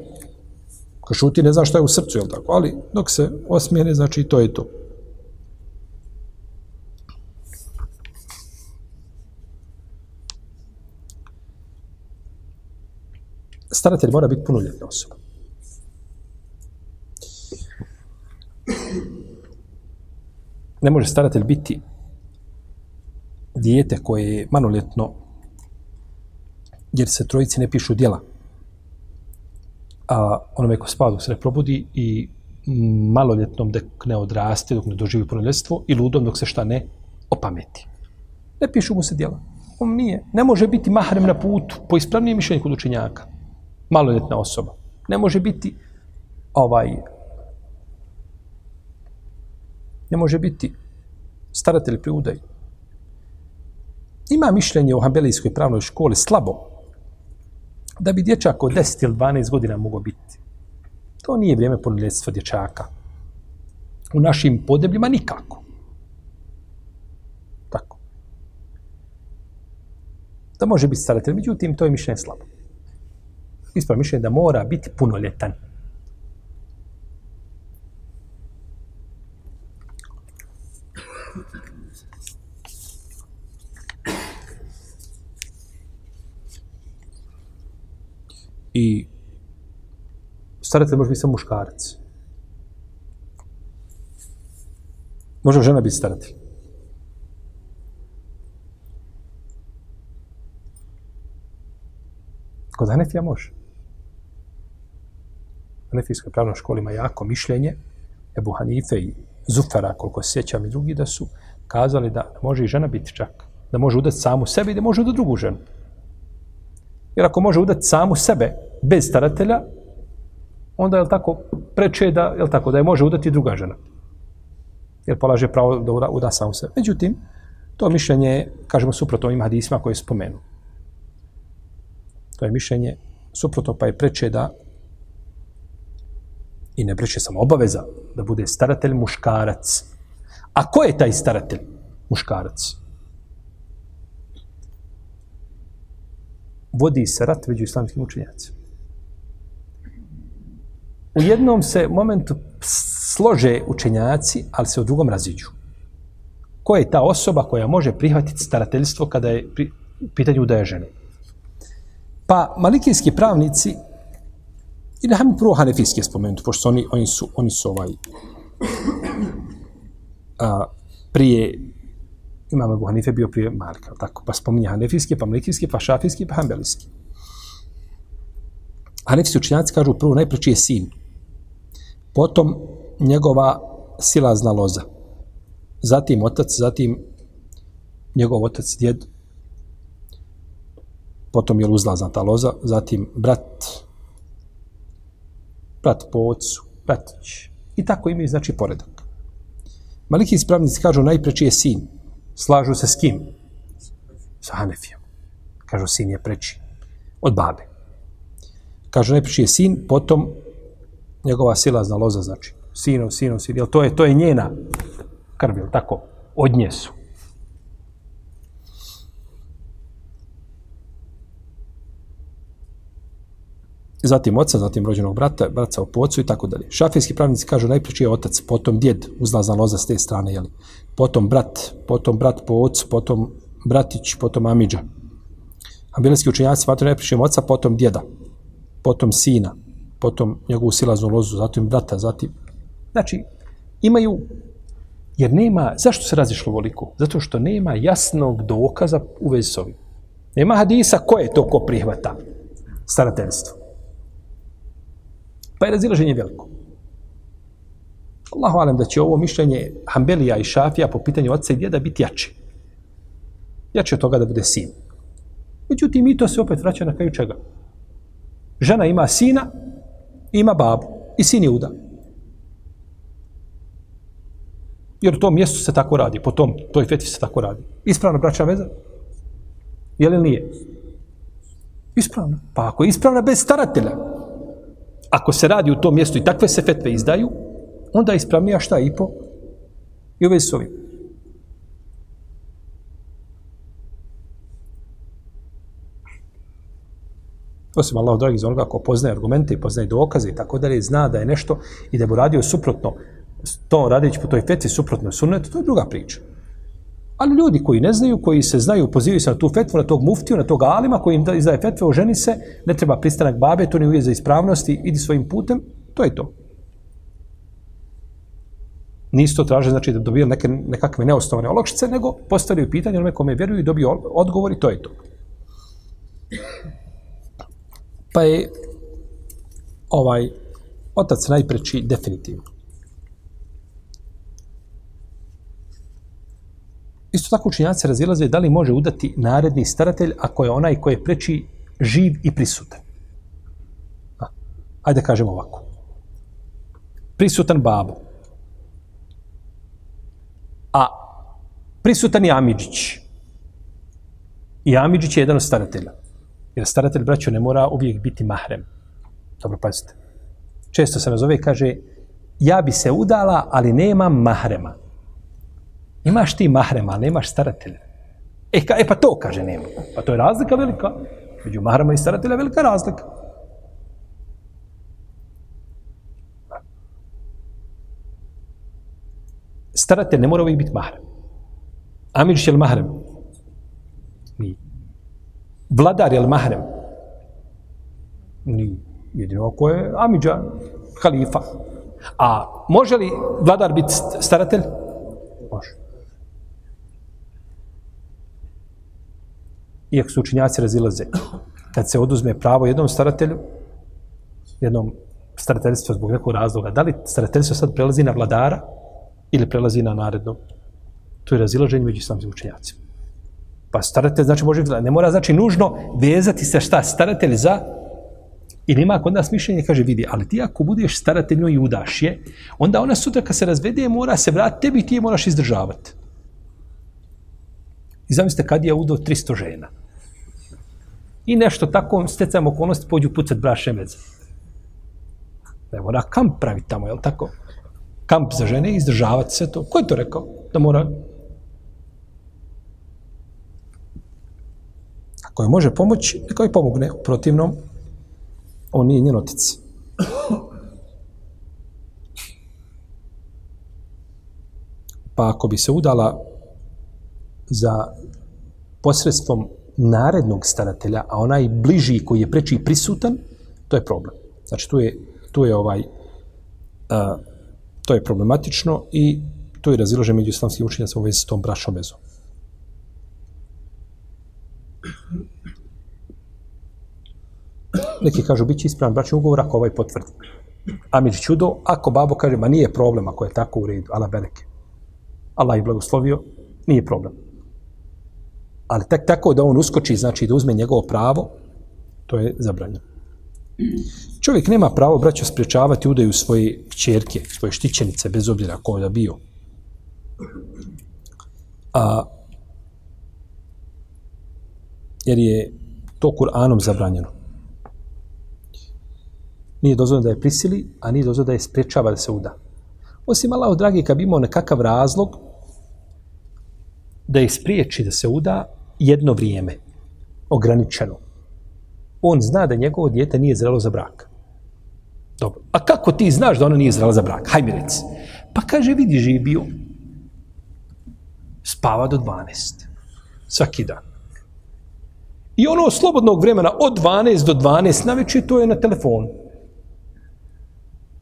Ko šuti ne zna što je u srcu, jel tako? Ali dok se osmijene, znači to je to. Staratelj mora biti punoljetna osoba. Ne može staratelj biti dijete koje je manoljetno jer se trojici ne pišu djela. A onome ko spava dok se ne probudi i maloljetnom dok ne odraste, dok ne doživi punoljetstvo i ludom dok se šta ne opameti. Ne pišu mu se djela. On nije. Ne može biti mahrem na putu po ispravnijem mišljenju kod učenjaka. Maloljetna osoba. Ne može biti ovaj ne može biti staratelj pri udaju. Ima mišljenje o Hambelijskoj pravnoj školi slabo, da bi dječak od 10 ili 12 godina mogao biti. To nije vrijeme punoljetstva dječaka. U našim podebljima nikako. Tako. Da može biti staratelj, međutim, to je mišljenje slabo. Ispravo mišljenje da mora biti punoljetan. I staratelj može biti samo muškarac. Može žena biti staratelj. Kod Hanefija može. Hanefijska pravna škola ima jako mišljenje, Ebu Hanife i Zufara, koliko se sjećam i drugi, da su kazali da može i žena biti čak. Da može udati samu sebe i da može udati drugu ženu. Jer ako može udati samu sebe bez staratelja, onda je tako preče da je tako da je može udati druga žena. Jer polaže pravo da uda, uda samu sebe. Međutim, to mišljenje je, kažemo, suprotno ovim hadisima koje spomenu. To je mišljenje suprotno, pa je preče da i ne breće samo obaveza da bude staratelj muškarac. A ko je taj staratelj muškarac? vodi se rat među islamskim učenjacima. U jednom se momentu slože učenjaci, ali se u drugom raziđu. Ko je ta osoba koja može prihvatiti starateljstvo kada je pri, u pitanju da je žene? Pa malikijski pravnici, i da mi prvo hanefijske spomenuti, pošto oni, oni, su, oni su ovaj, a, prije imam Abu Hanife bio prije Malika, tako, pa spominje Hanefijski, pa Malikijski, pa Šafijski, pa Hanbelijski. Hanefijski učinjaci kažu prvo najpreći je sin, potom njegova silazna loza, zatim otac, zatim njegov otac, djed, potom je uzlazna ta loza, zatim brat, brat po ocu, bratić. I tako imaju, znači, poredak. Maliki ispravnici kažu najpreći je sin, slažu se s kim? Sa Hanefijom. Kažu, sin je preči. Od babe. Kažu, najpreći je sin, potom njegova silazna loza, znači, sinov, sinov, sinov. jel to je, to je njena krv, jel tako? Od nje su. Zatim oca, zatim rođenog brata, braca po ocu i tako dalje. Šafijski pravnici kažu najprije je otac, potom djed, uzlazna loza s te strane, jeli? potom brat, potom brat po ocu, potom bratić, potom amidža. Ambilijski učenjaci smatruju najprije oca, potom djeda, potom sina, potom njegovu silaznu lozu, zatim brata, zatim... Znači, imaju Jer nema, zašto se razišlo voliko? Zato što nema jasnog dokaza u vezi s ovim. Nema hadisa ko je to ko prihvata starateljstvo. Pa je razilaženje veliko. Allahu alem da će ovo mišljenje Hanbelija i Šafija po pitanju oca i djeda biti jače. Jače od toga da bude sin. Međutim, i to se opet vraća na kraju čega. Žena ima sina, ima babu i sin je uda. Jer u tom mjestu se tako radi, po tom, toj fetvi se tako radi. Ispravna braća veza? Je li nije? Ispravna. Pa ako je ispravna bez staratelja, ako se radi u tom mjestu i takve se fetve izdaju, onda ispravnija šta i po i uvezi s ovim. Osim Allah, dragi, za onoga ko poznaje argumente i poznaje dokaze i tako dalje, zna da je nešto i da bi radio suprotno to radići po toj fetvi suprotno sunnetu, to je druga priča. Ali ljudi koji ne znaju, koji se znaju, pozivaju se na tu fetvu, na tog muftiju, na tog alima koji im izdaje fetve, oženi se, ne treba pristanak babe, to ne uvijek za ispravnosti, idi svojim putem, to je to. Nisu to traže, znači da dobiju neke, nekakve neosnovane olakšice, nego postavljaju pitanje onome kome vjeruju i dobiju odgovor i to je to. Pa je ovaj otac najpreći definitivno. Isto tako učinjaci razilaze da li može udati naredni staratelj ako je onaj koji je preči živ i prisutan. A, ajde da kažemo ovako. Prisutan babo. A prisutan je Amidžić. I Amidžić je jedan od staratelja. Jer staratelj, braćo, ne mora uvijek biti mahrem. Dobro, pazite. Često se nazove i kaže, ja bi se udala, ali nemam mahrema. Imaš ti mahrema, ali nemaš staratelja. E, ka, e pa to kaže nema. Pa to je razlika velika. Među mahrema i staratelja velika razlika. Staratelj ne mora uvijek biti mahrem. Amidž je li mahrem? Nije. Vladar je li mahrem? Nije. Jedino ako je Amidža, halifa. A može li vladar biti staratelj? Može. Iako su učinjaci razilaze. Kad se oduzme pravo jednom staratelju, jednom starateljstvu zbog nekog razloga, da li starateljstvo sad prelazi na vladara ili prelazi na naredno? To je razilaženje među samim učinjacima. Pa staratelj znači može ne mora znači nužno vezati se šta staratelj za i nema kod nas mišljenje kaže vidi, ali ti ako budeš staratelj i udaš je, onda ona sutra kad se razvede mora se vratiti tebi ti je moraš izdržavati. I zamislite kad je udao 300 žena. I nešto tako, stecam okolnosti, pođu pucat braše veze. Ne mora kamp praviti tamo, je tako? Kamp za žene, izdržavati se to. Ko je to rekao? Da mora... Ako je može pomoći, neka je pomogne. U protivnom, on nije njen otic. Pa ako bi se udala za posredstvom narednog staratelja, a onaj bliži koji je preči prisutan, to je problem. Znači, tu je, tu je ovaj, a, to je problematično i to je razilože među islamskim učenjacima u vezi s tom brašom vezom. Neki kažu, bit će ispravan bračni ugovor ako ovaj potvrdi. Amir čudo, ako babo kaže, ma nije problem ako je tako u redu, ala beleke. Allah je blagoslovio, nije problem ali tek tako da on uskoči, znači da uzme njegovo pravo, to je zabranjeno. Čovjek nema pravo, braćo, spriječavati udaju svoje čerke, svoje štićenice, bez obzira ko da bio. A, jer je to Kur'anom zabranjeno. Nije dozvoljeno da je prisili, a nije dozvoljeno da je spriječava da se uda. Osim Allah, dragi, kad bi imao nekakav razlog da je spriječi da se uda, jedno vrijeme, ograničeno. On zna da njegovo dijete nije zrelo za brak. Dobro. A kako ti znaš da ono nije zrelo za brak? Hajde mi reci. Pa kaže, vidi, živio. Spava do 12. Svaki dan. I ono slobodnog vremena od 12 do 12 na večer, to je na telefonu.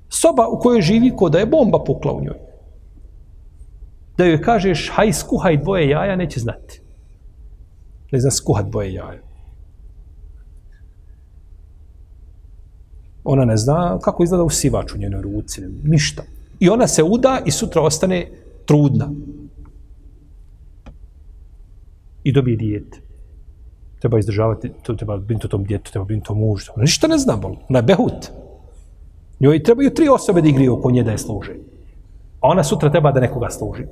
Soba u kojoj živi ko da je bomba pukla u njoj. da joj kažeš haj skuhaj dvoje jaja, neće znati. Ne zna skuhat boje jaja. Ona ne zna kako izgleda u njenoj ruci, ništa. I ona se uda i sutra ostane trudna. I dobije dijete. Treba izdržavati, to treba biti tom djetu, treba biti tom mužu. Ona ništa ne zna, bol. Ona je behut. Njoj trebaju tri osobe da igriju oko nje da je služe. A ona sutra treba da nekoga služi.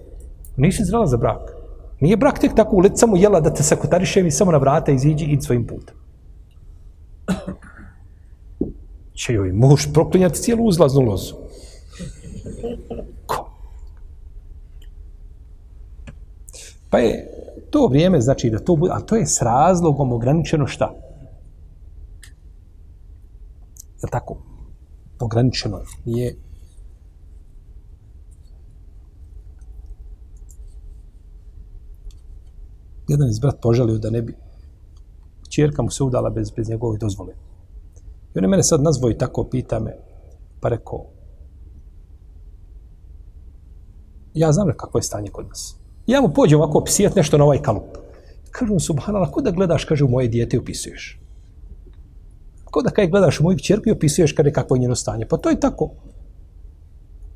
Nisi zrela za brak. Nije brak tek tako ulet samo jela da te sekotariše i samo na vrata iziđi i svojim putem. Će joj muž proklinjati cijelu uzlaznu lozu. Ko? Pa je to vrijeme, znači da to bude, a to je s razlogom ograničeno šta? Je tako? Ograničeno je jedan iz brat poželio da ne bi čerka mu se udala bez, bez njegove dozvole. I on je mene sad nazvao i tako pita me, pa rekao, ja znam kako je stanje kod nas. Ja mu pođem ovako opisijat nešto na ovaj kalup. Kažu mu, subhanala, ko da gledaš, kaže, u moje dijete i opisuješ? Ko da kaj gledaš u moju čerku i opisuješ kada je kakvo je njeno stanje? Pa to je tako.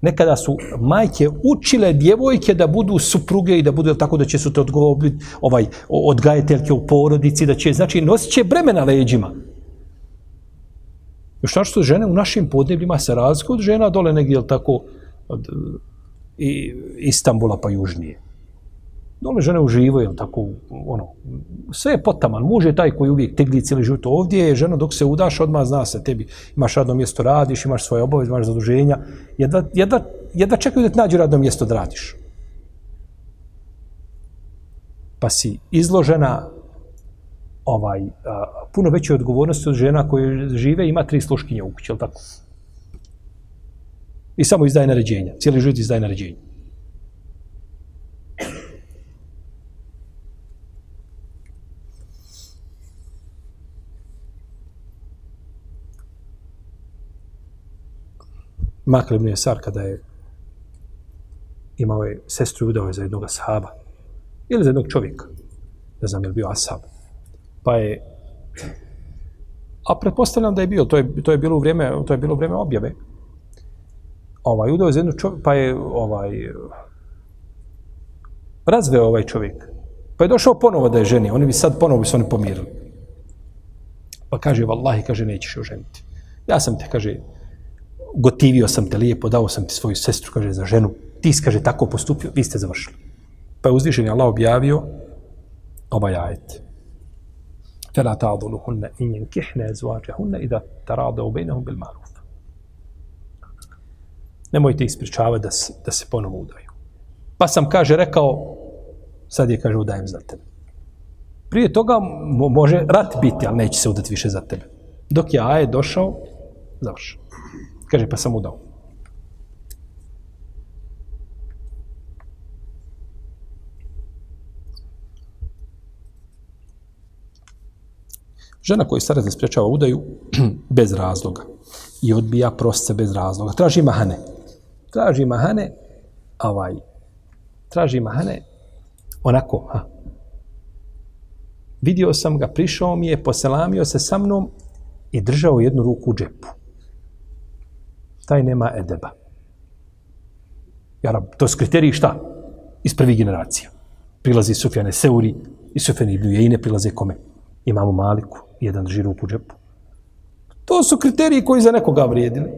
Nekada su majke učile djevojke da budu supruge i da budu tako da će su te odgovoriti ovaj, odgajateljke u porodici, da će, znači, nosit će breme na leđima. Još što žene u našim podnebljima se razlikuju od žena dole negdje, tako, od i, Istambula pa južnije. Dole žene uživaju, tako, ono, sve je potaman. Muž je taj koji uvijek tegli cijeli život ovdje, je žena dok se udaš, odmah zna se tebi, imaš radno mjesto, radiš, imaš svoje obaveze, imaš zaduženja, jedva, jedva, jedva čekaju da ti nađu radno mjesto da radiš. Pa si izložena ovaj, a, puno veće odgovornosti od žena koje žive, ima tri sluškinje u kući, tako? I samo izdaje naređenja, cijeli život izdaje naređenja. Makar ibn Jesar kada je imao je sestru udao je za jednog sahaba ili za jednog čovjeka. Ne znam je li bio ashab. pa je a pretpostavljam da je bio to je, to je bilo u vrijeme to je bilo u vrijeme objave. Ovaj udao je za jednog čovjeka pa je ovaj razveo ovaj čovjek. Pa je došao ponovo da je ženi oni bi sad ponovo bi se oni pomirili. Pa kaže vallahi kaže nećeš oženiti. Ja sam te kaže gotivio sam te lijepo, dao sam ti svoju sestru, kaže, za ženu, ti kaže tako postupio, vi ste završili. Pa je uzvišen Allah objavio ovaj ajet. Fela ta'adulu hunne in jen kihne zvađe hunne i da bil maruf. Nemojte ispričavati da se, da se ponovo udaju. Pa sam, kaže, rekao, sad je, kaže, udajem za tebe. Prije toga može rat biti, ali neće se udati više za tebe. Dok je ajet došao, završao. Kaže, pa sam udao. Žena koja stara se spriječava udaju bez razloga i odbija prosce bez razloga. Traži mahane. Traži mahane, ovaj, traži mahane, onako, ha. Vidio sam ga, prišao mi je, poselamio se sa mnom i držao jednu ruku u džepu taj nema edeba. Jarab, to su kriteriji šta? Iz prvih generacija. Prilazi Sufjane Seuri i Sufjane Ibnu Jejine prilaze kome? Imamo Maliku, jedan drži ruku u džepu. To su kriteriji koji za nekoga vrijedili.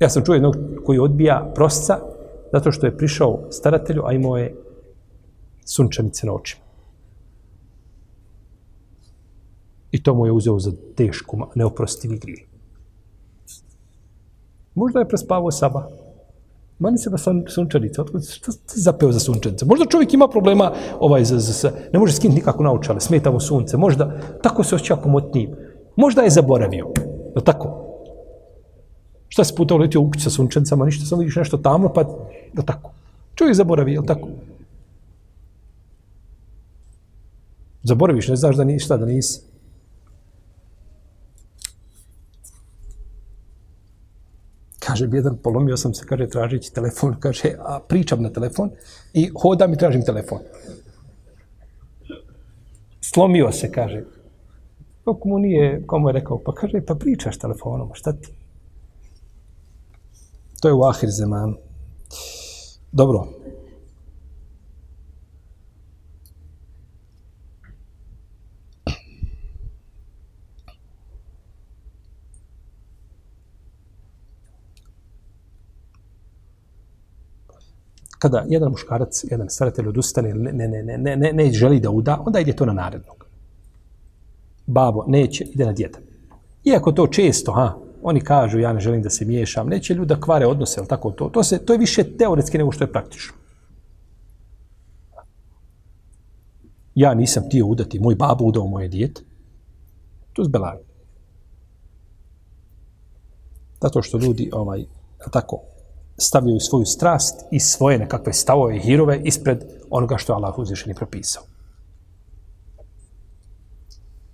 Ja sam čuo jednog koji odbija prosca zato što je prišao staratelju, a imao je sunčanice na očima. I to mu je uzeo za tešku, neoprostivi grije. Možda je prespavao saba. Mani se ba sunčanica. Otkud, šta ti zapeo za sunčanice? Možda čovjek ima problema ovaj, za, za, za, ne može skinuti nikako naučale, smeta mu sunce. Možda tako se osjeća komotnijim. Možda je zaboravio. Je tako? Šta se puta uletio u sa sunčancama, ništa, samo vidiš nešto tamno, pa je tako? Čovjek zaboravi, je tako? Zaboraviš, ne znaš da nisi, šta, da nisi. Kaže, jedan polomio sam se, kaže, tražići telefon, kaže, a pričam na telefon i hodam i tražim telefon. Slomio se, kaže. Dok mu nije, komu je rekao, pa kaže, pa pričaš telefonom, šta ti? To je u ahir zemanu. Dobro. Kada jedan muškarac, jedan staratelj odustane, ne, ne, ne, ne, ne, ne želi da uda, onda ide to na narednog. Babo neće, ide na djeda. Iako to često, ha, oni kažu ja ne želim da se miješam, neće ljudi da kvare odnose, ali tako to, to, se, to je više teoretski nego što je praktično. Ja nisam tio udati, moj babo udao moje dijete. To je zbelaj. Zato što ljudi, ovaj, tako, stavljaju svoju strast i svoje nekakve stavove i hirove ispred onoga što je Allah uzvišeni propisao.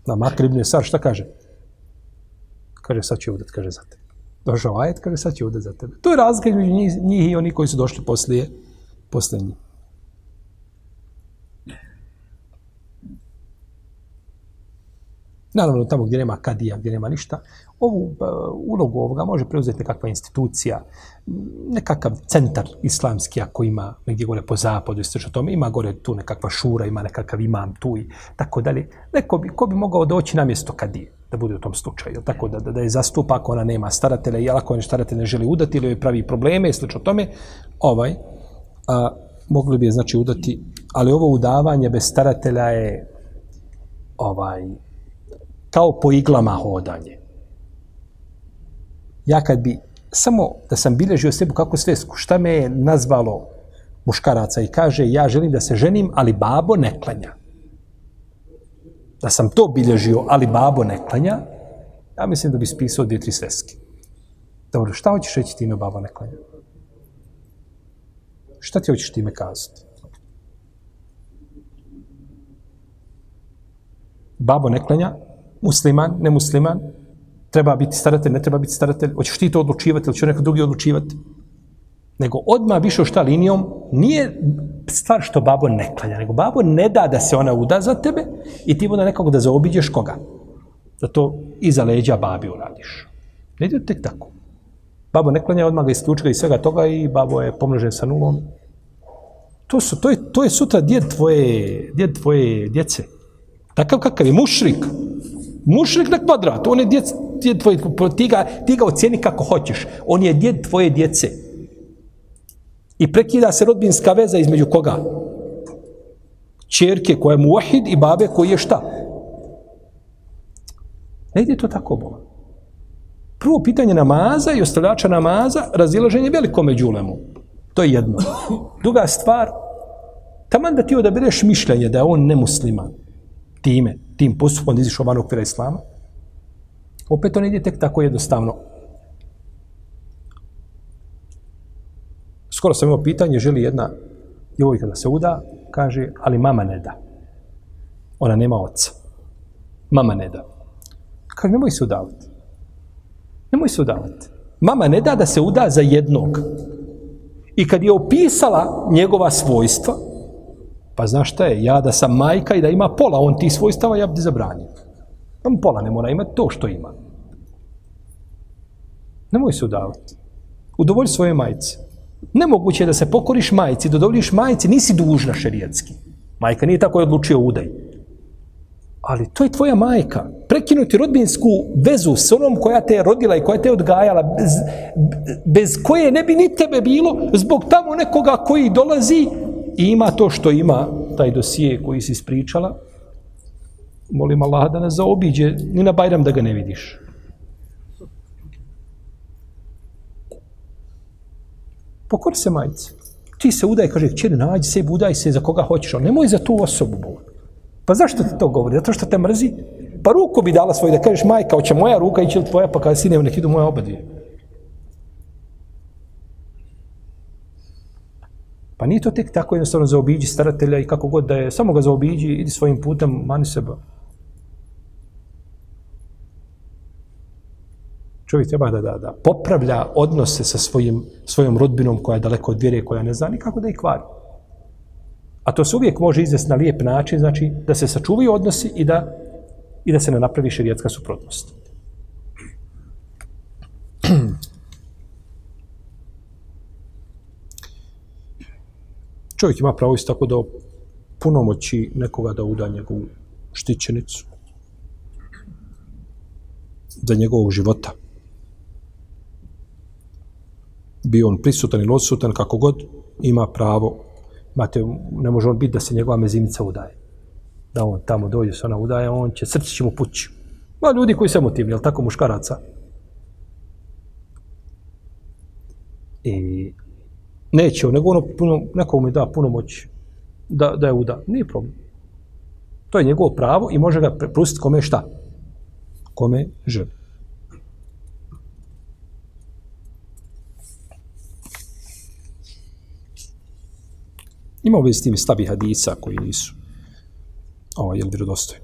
Na Makribnu ibn Sar šta kaže? kaže sad će udat, kaže za tebe. Došao ajet, kaže sad će udat za tebe. To je razlika između njih, njih i oni koji su došli poslije, poslije njih. Naravno, tamo gdje nema kadija, gdje nema ništa, ovu uh, ulogu ovoga može preuzeti nekakva institucija, nekakav centar islamski, ako ima negdje gore po zapadu, isto što tome, ima gore tu nekakva šura, ima nekakav imam tu i tako dalje. Neko bi, ko bi mogao doći na mjesto kadije, da bude u tom slučaju, tako da, da, da je zastupa ako ona nema staratelja i ako ona staratelj ne želi udati ili joj pravi probleme i slično tome, ovaj, a, mogli bi je znači udati, ali ovo udavanje bez staratelja je ovaj, kao po iglama hodanje. Ja kad bi samo da sam bilježio sebu kako sve, šta me je nazvalo muškaraca i kaže ja želim da se ženim, ali babo ne klanja. Da sam to bilježio, ali babo ne klanja, ja mislim da bi spisao dvije, tri sveske. Dobro, šta hoćeš reći time babo ne klanja? Šta ti hoćeš time kazati? Babo ne klanja, musliman, nemusliman, treba biti staratelj, ne treba biti staratelj, hoćeš ti to odlučivati ili će neko drugi odlučivati? Nego odmah više šta linijom, nije stvar što babo ne klanja, nego babo ne da da se ona uda za tebe i ti onda nekako da zaobiđeš koga. Da to iza leđa babi uradiš. Ne ide tek tako. Babo ne klanja, odmah ga isključi iz svega toga i babo je pomnožen sa nulom. To, su, to, je, to je sutra djed tvoje, djed tvoje djece. Takav kakav je mušrik. Mušrik na kvadrat, on je djec, djed tvoje, ti ga, ti ga ocijeni kako hoćeš. On je djed tvoje djece. I prekida se rodbinska veza između koga? Čerke koja je muahid i babe koji je šta? Ne ide to tako, Boga. Prvo pitanje namaza i ostavljača namaza, razilaženje veliko među ulemu. To je jedno. Druga stvar, taman da ti odabereš mišljenje da je on nemusliman, time, tim postupom da izišao van okvira islama, opet to ne ide tek tako jednostavno. Skoro sam imao pitanje, želi jedna djevojka da se uda, kaže, ali mama ne da. Ona nema oca. Mama ne da. Kaže, nemoj se udavati. Nemoj se udavati. Mama ne da da se uda za jednog. I kad je opisala njegova svojstva, Pa znaš šta je, ja da sam majka i da ima pola, on ti svojstava, ja bi ti zabranio. On pola ne mora imati to što ima. Nemoj se udavati. Udovolj svoje majice. Nemoguće je da se pokoriš majici, da dovoljiš majici, nisi dužna šerijetski. Majka nije tako je odlučio udaj. Ali to je tvoja majka. Prekinuti rodbinsku vezu s onom koja te je rodila i koja te je odgajala, bez, bez koje ne bi ni tebe bilo, zbog tamo nekoga koji dolazi i ima to što ima, taj dosije koji si ispričala, molim Allah da nas zaobiđe, ni na Bajram da ga ne vidiš. Pokor se majice. Ti se udaj, kaže, čeri, nađi se, budaj se za koga hoćeš, ali nemoj za tu osobu, Bog. Pa zašto ti to govori? Zato što te mrzi? Pa ruku bi dala svoj da kažeš, majka, hoće moja ruka ići ili tvoja, pa kada sine, nek idu moje oba dvije. Pa nije to tek tako jednostavno zaobiđi staratelja i kako god da je, samo ga zaobiđi, idi svojim putem, mani seba. Čovjek treba da, da, da popravlja odnose sa svojim, svojom rodbinom koja je daleko od vjere, koja ne zna nikako da ih kvari. A to se uvijek može izvesti na lijep način, znači da se sačuvaju odnosi i da, i da se ne napravi širijetska suprotnost. Čovjek ima pravo isto tako da punomoći nekoga da uda njegovu štićenicu da njegovog života. Bio on prisutan ili odsutan, kako god, ima pravo. Imate, ne može on biti da se njegova mezimica udaje. Da on tamo dođe se ona udaje, on će, srce će mu pući. Ma ljudi koji su emotivni, jel tako muškaraca. I neće nego ono puno, nekomu da puno moći da, da je uda. Nije problem. To je njegovo pravo i može ga prepustiti kome šta? Kome želi. Ima ove s tim stabi hadisa koji nisu ovaj, jel vjerodostojni.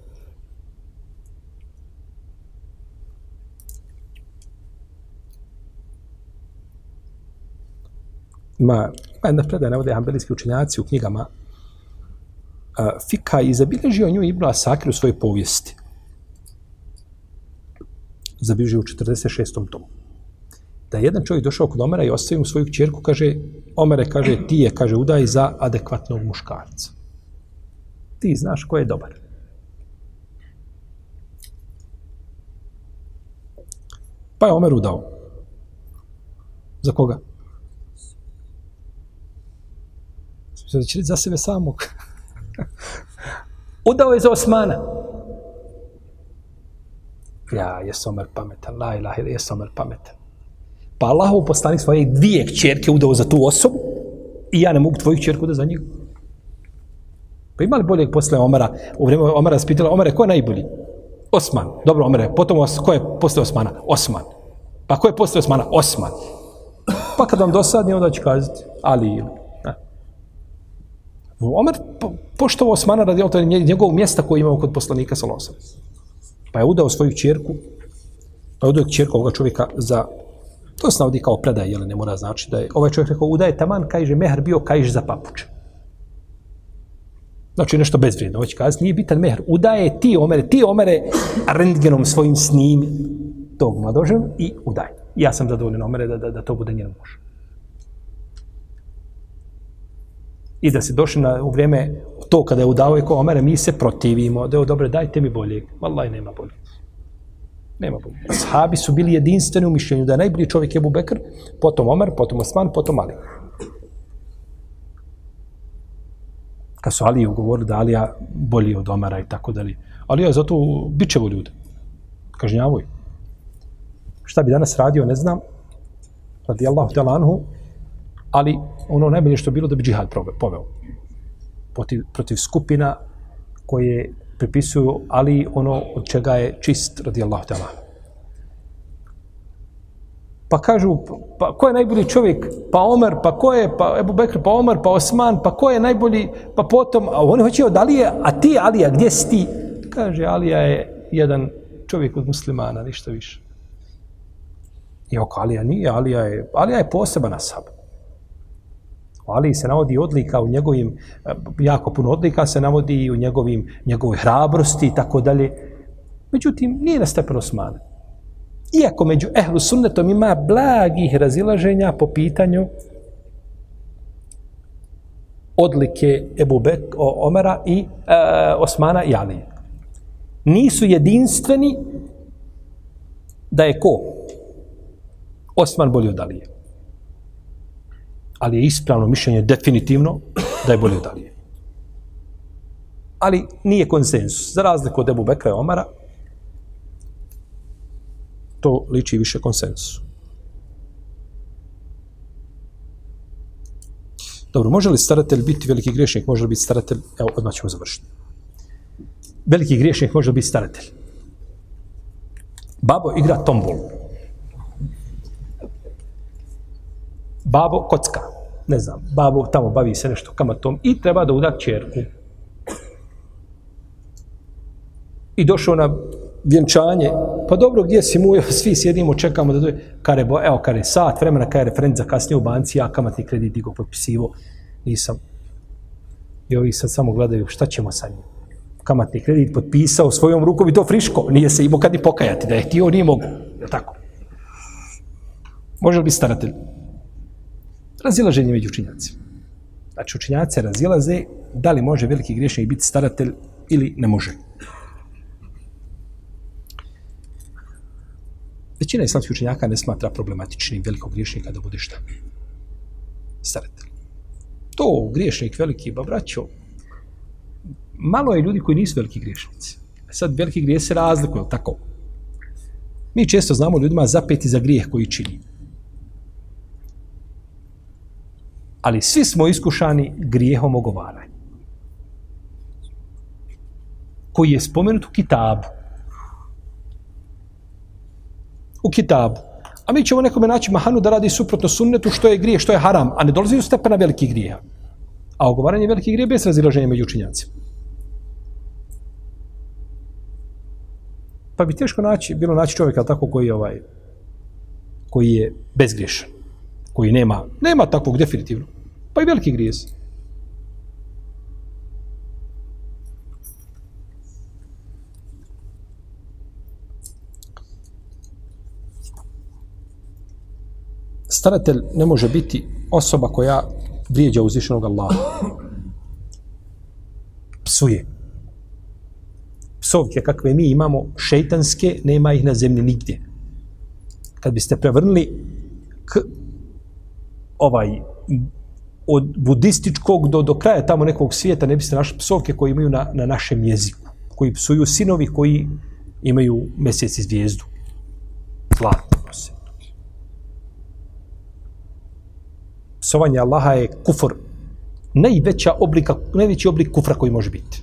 Ima, ima jedna predaja, navode hambelijski učenjaci u knjigama Fika i zabilježio nju Ibn Asakir u svojoj povijesti. Zabilježio u 46. tomu. Da je jedan čovjek došao kod Omera i ostavio mu svoju čerku, kaže, Omere, kaže, ti je, kaže, udaj za adekvatnog muškarca. Ti znaš ko je dobar. Pa je Omer udao. Za koga? Sada će za sebe samog. Udao je za Osmana. Ja, jesam Omer pametan, la ilaha ila, jesam Omer pametan. Pa Allahov poslanik svoje dvije kćerke udao za tu osobu i ja ne mogu tvoju kćerku da za njih. Pa ima li boljeg posle Omara? U vrijeme Omara spitala, Omare, ko je najbolji? Osman. Dobro, Omare, potom os, ko je posle Osmana? Osman. Pa ko je posle Osmana? Osman. Pa kad vam dosadni, onda će kazati Ali ili Omer poštovao Osmana radi Allah, njegovog mjesta koje imao kod poslanika sa losom. Pa je udao svoju čerku, pa je udao čerku ovoga čovjeka za, to se navodi kao predaj, jel ne mora znači da je, ovaj čovjek rekao, udaje taman, kaže, mehar bio, kaže za papuče. Znači nešto bezvrijedno, hoće kazati, nije bitan mehar, udaje ti omere, ti omere rentgenom svojim snim tog mladožem i udaje. Ja sam zadovoljen omere da, da, da to bude njen muž. I da se došli na, u vrijeme to kada je udao i ko Omere, mi se protivimo, da je dobro, dajte mi boljeg. Wallahi, nema bolje. Nema bolje. Sahabi su bili jedinstveni u mišljenju da je najbolji čovjek Ebu Bekr, potom Omer, potom Osman, potom Ali. Kad su Ali ugovorili da Alija bolji od Omera i tako dalje. Ali je zato bičevo ljude. Kažnjavoj. Šta bi danas radio, ne znam. Radi Allahu te lanhu, ali ono najbolje što bilo da bi džihad poveo protiv, protiv skupina koje pripisuju ali ono od čega je čist radi Allah tala. Pa kažu, pa ko je najbolji čovjek? Pa Omer, pa ko je? Pa Ebu Bekr, pa Omer, pa Osman, pa ko je najbolji? Pa potom, a oni hoće od Alije, a ti Alija, gdje si ti? Kaže, Alija je jedan čovjek od muslimana, ništa više. I oko Alija nije, Alija je, Alija je poseban asab. Ali se navodi odlika u njegovim, eh, jako puno odlika se navodi i u njegovim, njegovoj hrabrosti i tako dalje. Međutim, nije na stepen Osmana. Iako među ehlu sunnetom ima blagih razilaženja po pitanju odlike Ebu Bek, Omera i e, Osmana i Alije. Nisu jedinstveni da je ko? Osman bolji od Alije ali je ispravno mišljenje definitivno da je bolje od Alije. Ali nije konsensus. Za razliku od Ebu Bekra i Omara, to liči više konsensusu. Dobro, može li staratelj biti veliki griješnik? Može li biti staratelj? Evo, odmah ćemo završiti. Veliki griješnik može li biti staratelj? Babo igra tombolu. Babo kocka, ne znam, babo tamo bavi se nešto kamatom i treba da uda čerku. I došao na vjenčanje, pa dobro, gdje si mu, svi sjedimo, čekamo da dođe, kare, bo, evo, kare, sat vremena, kare, referent za kasnije u banci, ja kamatni kredit digo potpisivo, nisam. I ovi sad samo gledaju, šta ćemo sa njim? Kamatni kredit potpisao svojom rukom i to friško, nije se imao kad ni pokajati, da je htio, nije mogu, je tako? Može li biti staratelj? Razilaženje među učinjacima. Znači, učinjace razilaze da li može veliki griješnik biti staratelj ili ne može. Većina islamskih učenjaka ne smatra problematičnim velikog griješnika da bude šta? Staratelj. To griješnik veliki, ba braćo, malo je ljudi koji nisu veliki griješnici. E sad veliki grijeh se razlikuju, tako? Mi često znamo ljudima zapeti za grijeh koji čini. Ali svi smo iskušani grijehom ogovaranja. Koji je spomenut u kitabu u kitabu. A mi ćemo nekome naći mahanu da radi suprotno sunnetu što je grije, što je haram, a ne dolazi u stepena velikih grija. A ogovaranje velikih grija bez razilaženja među učinjacima. Pa bi teško naći, bilo naći čovjeka tako koji je ovaj, koji je bezgriješan, koji nema, nema takvog definitivno. Pa i veliki grijesi. staratelj ne može biti osoba koja vrijeđa uzvišenog Allaha. Psuje. Psovke kakve mi imamo, šeitanske, nema ih na zemlji nigdje. Kad biste prevrnili k ovaj od budističkog do, do kraja tamo nekog svijeta ne biste našli psovke koje imaju na, na našem jeziku. Koji psuju sinovi koji imaju mjesec i zvijezdu. Zlatno nose. psovanje Allaha je kufr. Najveća oblika, najveći oblik kufra koji može biti.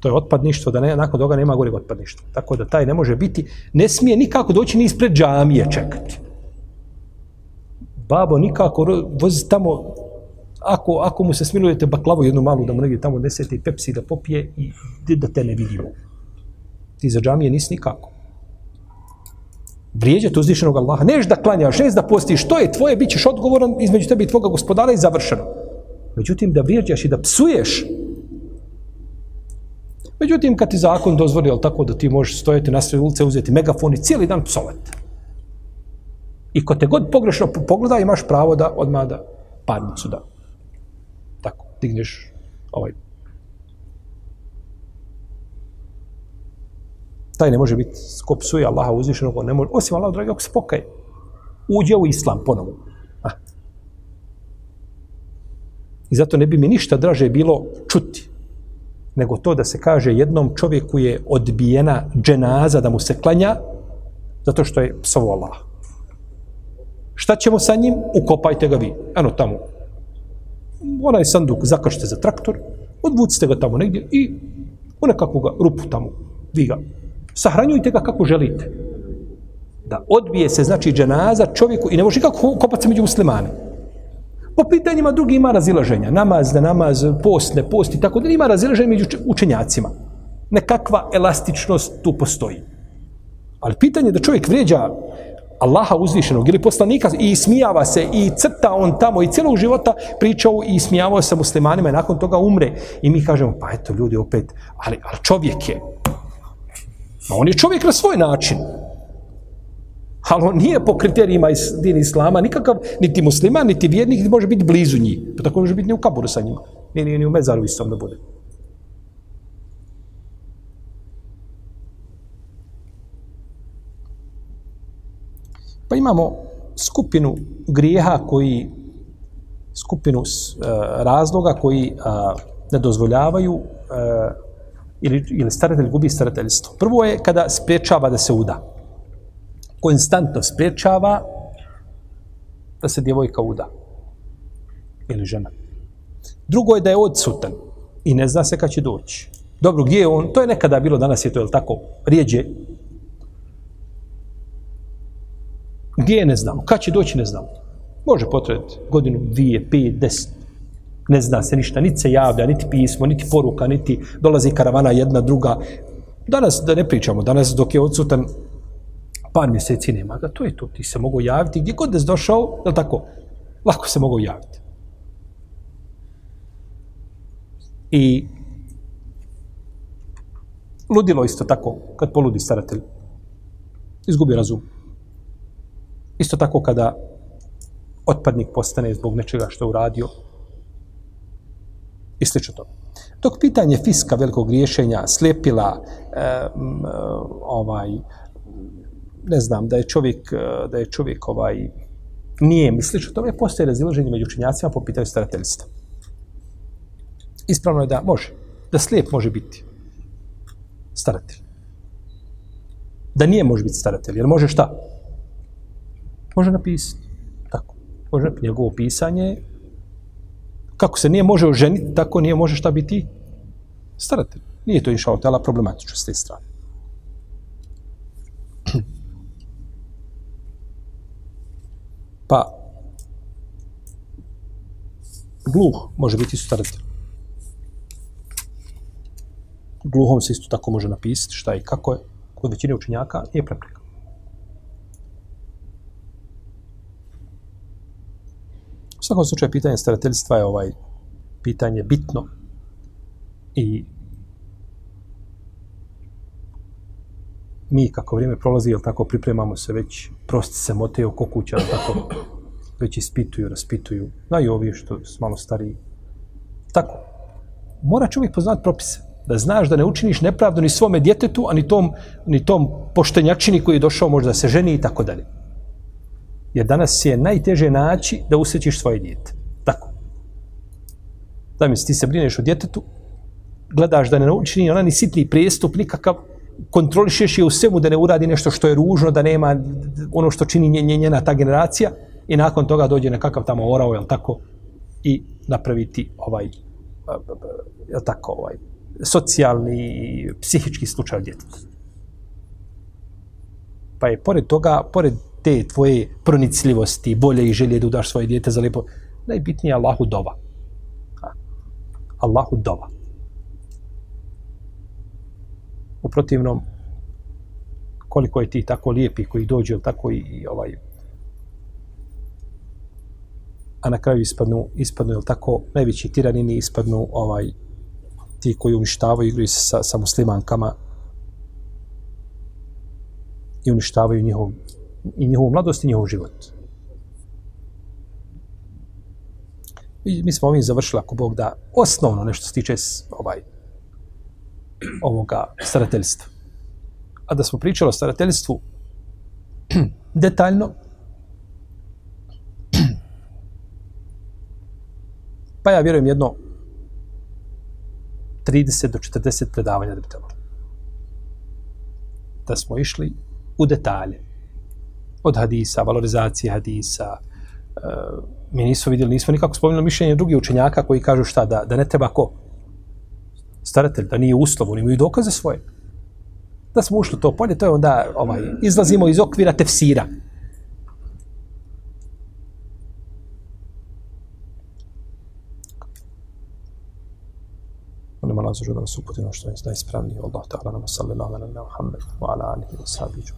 To je otpadništvo, da ne, nakon toga nema goreg otpadništva. Tako da taj ne može biti, ne smije nikako doći ni ispred džamije čekati. Babo, nikako, vozi tamo, ako, ako mu se smilujete baklavu jednu malu, da mu negdje tamo desete i pepsi da popije i da te ne vidimo. Ti za džamije nisi nikako vrijeđati uzvišenog Allaha. Neš da klanjaš, neš da postiš, to je tvoje, bit ćeš odgovoran između tebe i tvoga gospodara i završeno. Međutim, da vrijeđaš i da psuješ, međutim, kad ti zakon dozvoli, ali tako da ti možeš stojati na sve ulice, uzeti megafon i cijeli dan psovati. I ko te god pogrešno pogleda, imaš pravo da odmah da parnicu da. Tako, digneš ovaj taj ne može biti ko psuje Allaha uzvišenog, on ne može, osim Allaha, dragi, ako se pokaje, uđe u islam ponovo. A. I zato ne bi mi ništa draže bilo čuti, nego to da se kaže jednom čovjeku je odbijena dženaza da mu se klanja, zato što je psovo Allah. Šta ćemo sa njim? Ukopajte ga vi. Eno tamo. Onaj sanduk zakršte za traktor, odvucite ga tamo negdje i u nekakvu ga rupu tamo. Vi ga sahranjujte ga kako želite. Da odbije se, znači, dženaza čovjeku i ne može nikako kopati se među muslimane. Po pitanjima drugi ima razilaženja. Namaz, ne namaz, post, ne post i tako da ima razilaženja među učenjacima. Nekakva elastičnost tu postoji. Ali pitanje da čovjek vrijeđa Allaha uzvišenog ili poslanika i smijava se i crta on tamo i cijelog života pričao i smijavao se muslimanima i nakon toga umre. I mi kažemo, pa eto ljudi opet, ali, ali čovjek je, Ma on je čovjek na svoj način. Ali on nije po kriterijima iz din islama nikakav, niti musliman, niti vjernik, niti može biti blizu njih. Pa tako može biti ni u kaburu sa njima. Nije ni, ni u mezaru istom da bude. Pa imamo skupinu grijeha koji, skupinu uh, razloga koji uh, ne dozvoljavaju uh, ili, ili staratelj gubi starateljstvo. Prvo je kada spriječava da se uda. Konstantno spriječava da se djevojka uda. Ili žena. Drugo je da je odsutan i ne zna se kad će doći. Dobro, gdje je on? To je nekada bilo, danas je to, je tako, rijeđe. Gdje je, ne znamo. Kad će doći, ne znamo. Može potrebiti godinu, dvije, pet, deset. Ne zna se ništa, niti se javlja, niti pismo, niti poruka, niti dolazi karavana jedna, druga. Danas, da ne pričamo, danas dok je odsutan par mjeseci nema ga, to je to. Ti se mogu javiti gdje god da došao, je tako? Lako se mogu javiti. I ludilo isto tako, kad poludi staratelj. Izgubi razum. Isto tako kada otpadnik postane zbog nečega što je uradio i slično to. Dok pitanje fiska velikog rješenja slepila, e, eh, eh, ovaj ne znam da je čovjek eh, da je čovjek ovaj nije misli što tome postoje razilaženje među učenjacima po pitanju starateljstva. Ispravno je da može. Da slijep može biti staratelj. Da nije može biti staratelj. Jer može šta? Može napisati. Tako. Može napisati njegovo pisanje. Kako se nije može oženiti, tako nije može šta biti staratelj. Nije to išao tela problematično s te strane. Pa, gluh može biti staratelj gluhom se isto tako može napisati šta i kako je. Kod većine učenjaka nije prepreka. U svakom slučaju, pitanje starateljstva je ovaj pitanje bitno i mi kako vrijeme prolazi, jel tako, pripremamo se već, prosti se mote oko kuća, tako, već ispituju, raspituju, znaju ovi što su malo stariji. Tako, mora čovjek poznati propise da znaš da ne učiniš nepravdu ni svome djetetu, a ni tom, ni tom poštenjačini koji je došao možda se ženi i tako dalje. Jer danas je najteže naći da usjećiš svoje djete. Tako. Da mi ti se brineš o djetetu, gledaš da ne učini ona ni sitni prijestup, nikakav, kontrolišeš je u svemu da ne uradi nešto što je ružno, da nema ono što čini nje, njena ta generacija i nakon toga dođe nekakav tamo orao, jel tako, i napraviti ovaj, jel tako, ovaj, socijalni i psihički slučaj djeteta. Pa je pored toga, pored te tvoje pronicljivosti, bolje i želje da udaš svoje djete za lijepo, najbitnije je Allahu dova. Allahu dova. U protivnom, koliko je ti tako lijepi koji dođu, tako i ovaj a na kraju ispadnu, ispadnu, ili tako, najveći tiranini ispadnu ovaj ti koji uništavaju igraju sa, sa muslimankama i uništavaju njihov, i njihovu mladost i njihov život. I mi smo ovim završili, ako Bog da, osnovno nešto se tiče ovaj, ovoga starateljstva. A da smo pričali o starateljstvu detaljno, pa ja vjerujem jedno 30 do 40 predavanja da bi trebalo. Da smo išli u detalje. Od hadisa, valorizacije hadisa. E, mi nismo vidjeli, nismo nikako spomenuli mišljenje drugih učenjaka koji kažu šta, da, da ne treba ko? Staratelj, da nije uslov, oni imaju dokaze svoje. Da smo ušli to polje, to je onda ovaj, izlazimo iz okvira tefsira. Molim Allah zažu da nas uputi na što je najispravnije. Allah ta'ala nama sallallahu ala Muhammed wa ala alihi wa sahbihi.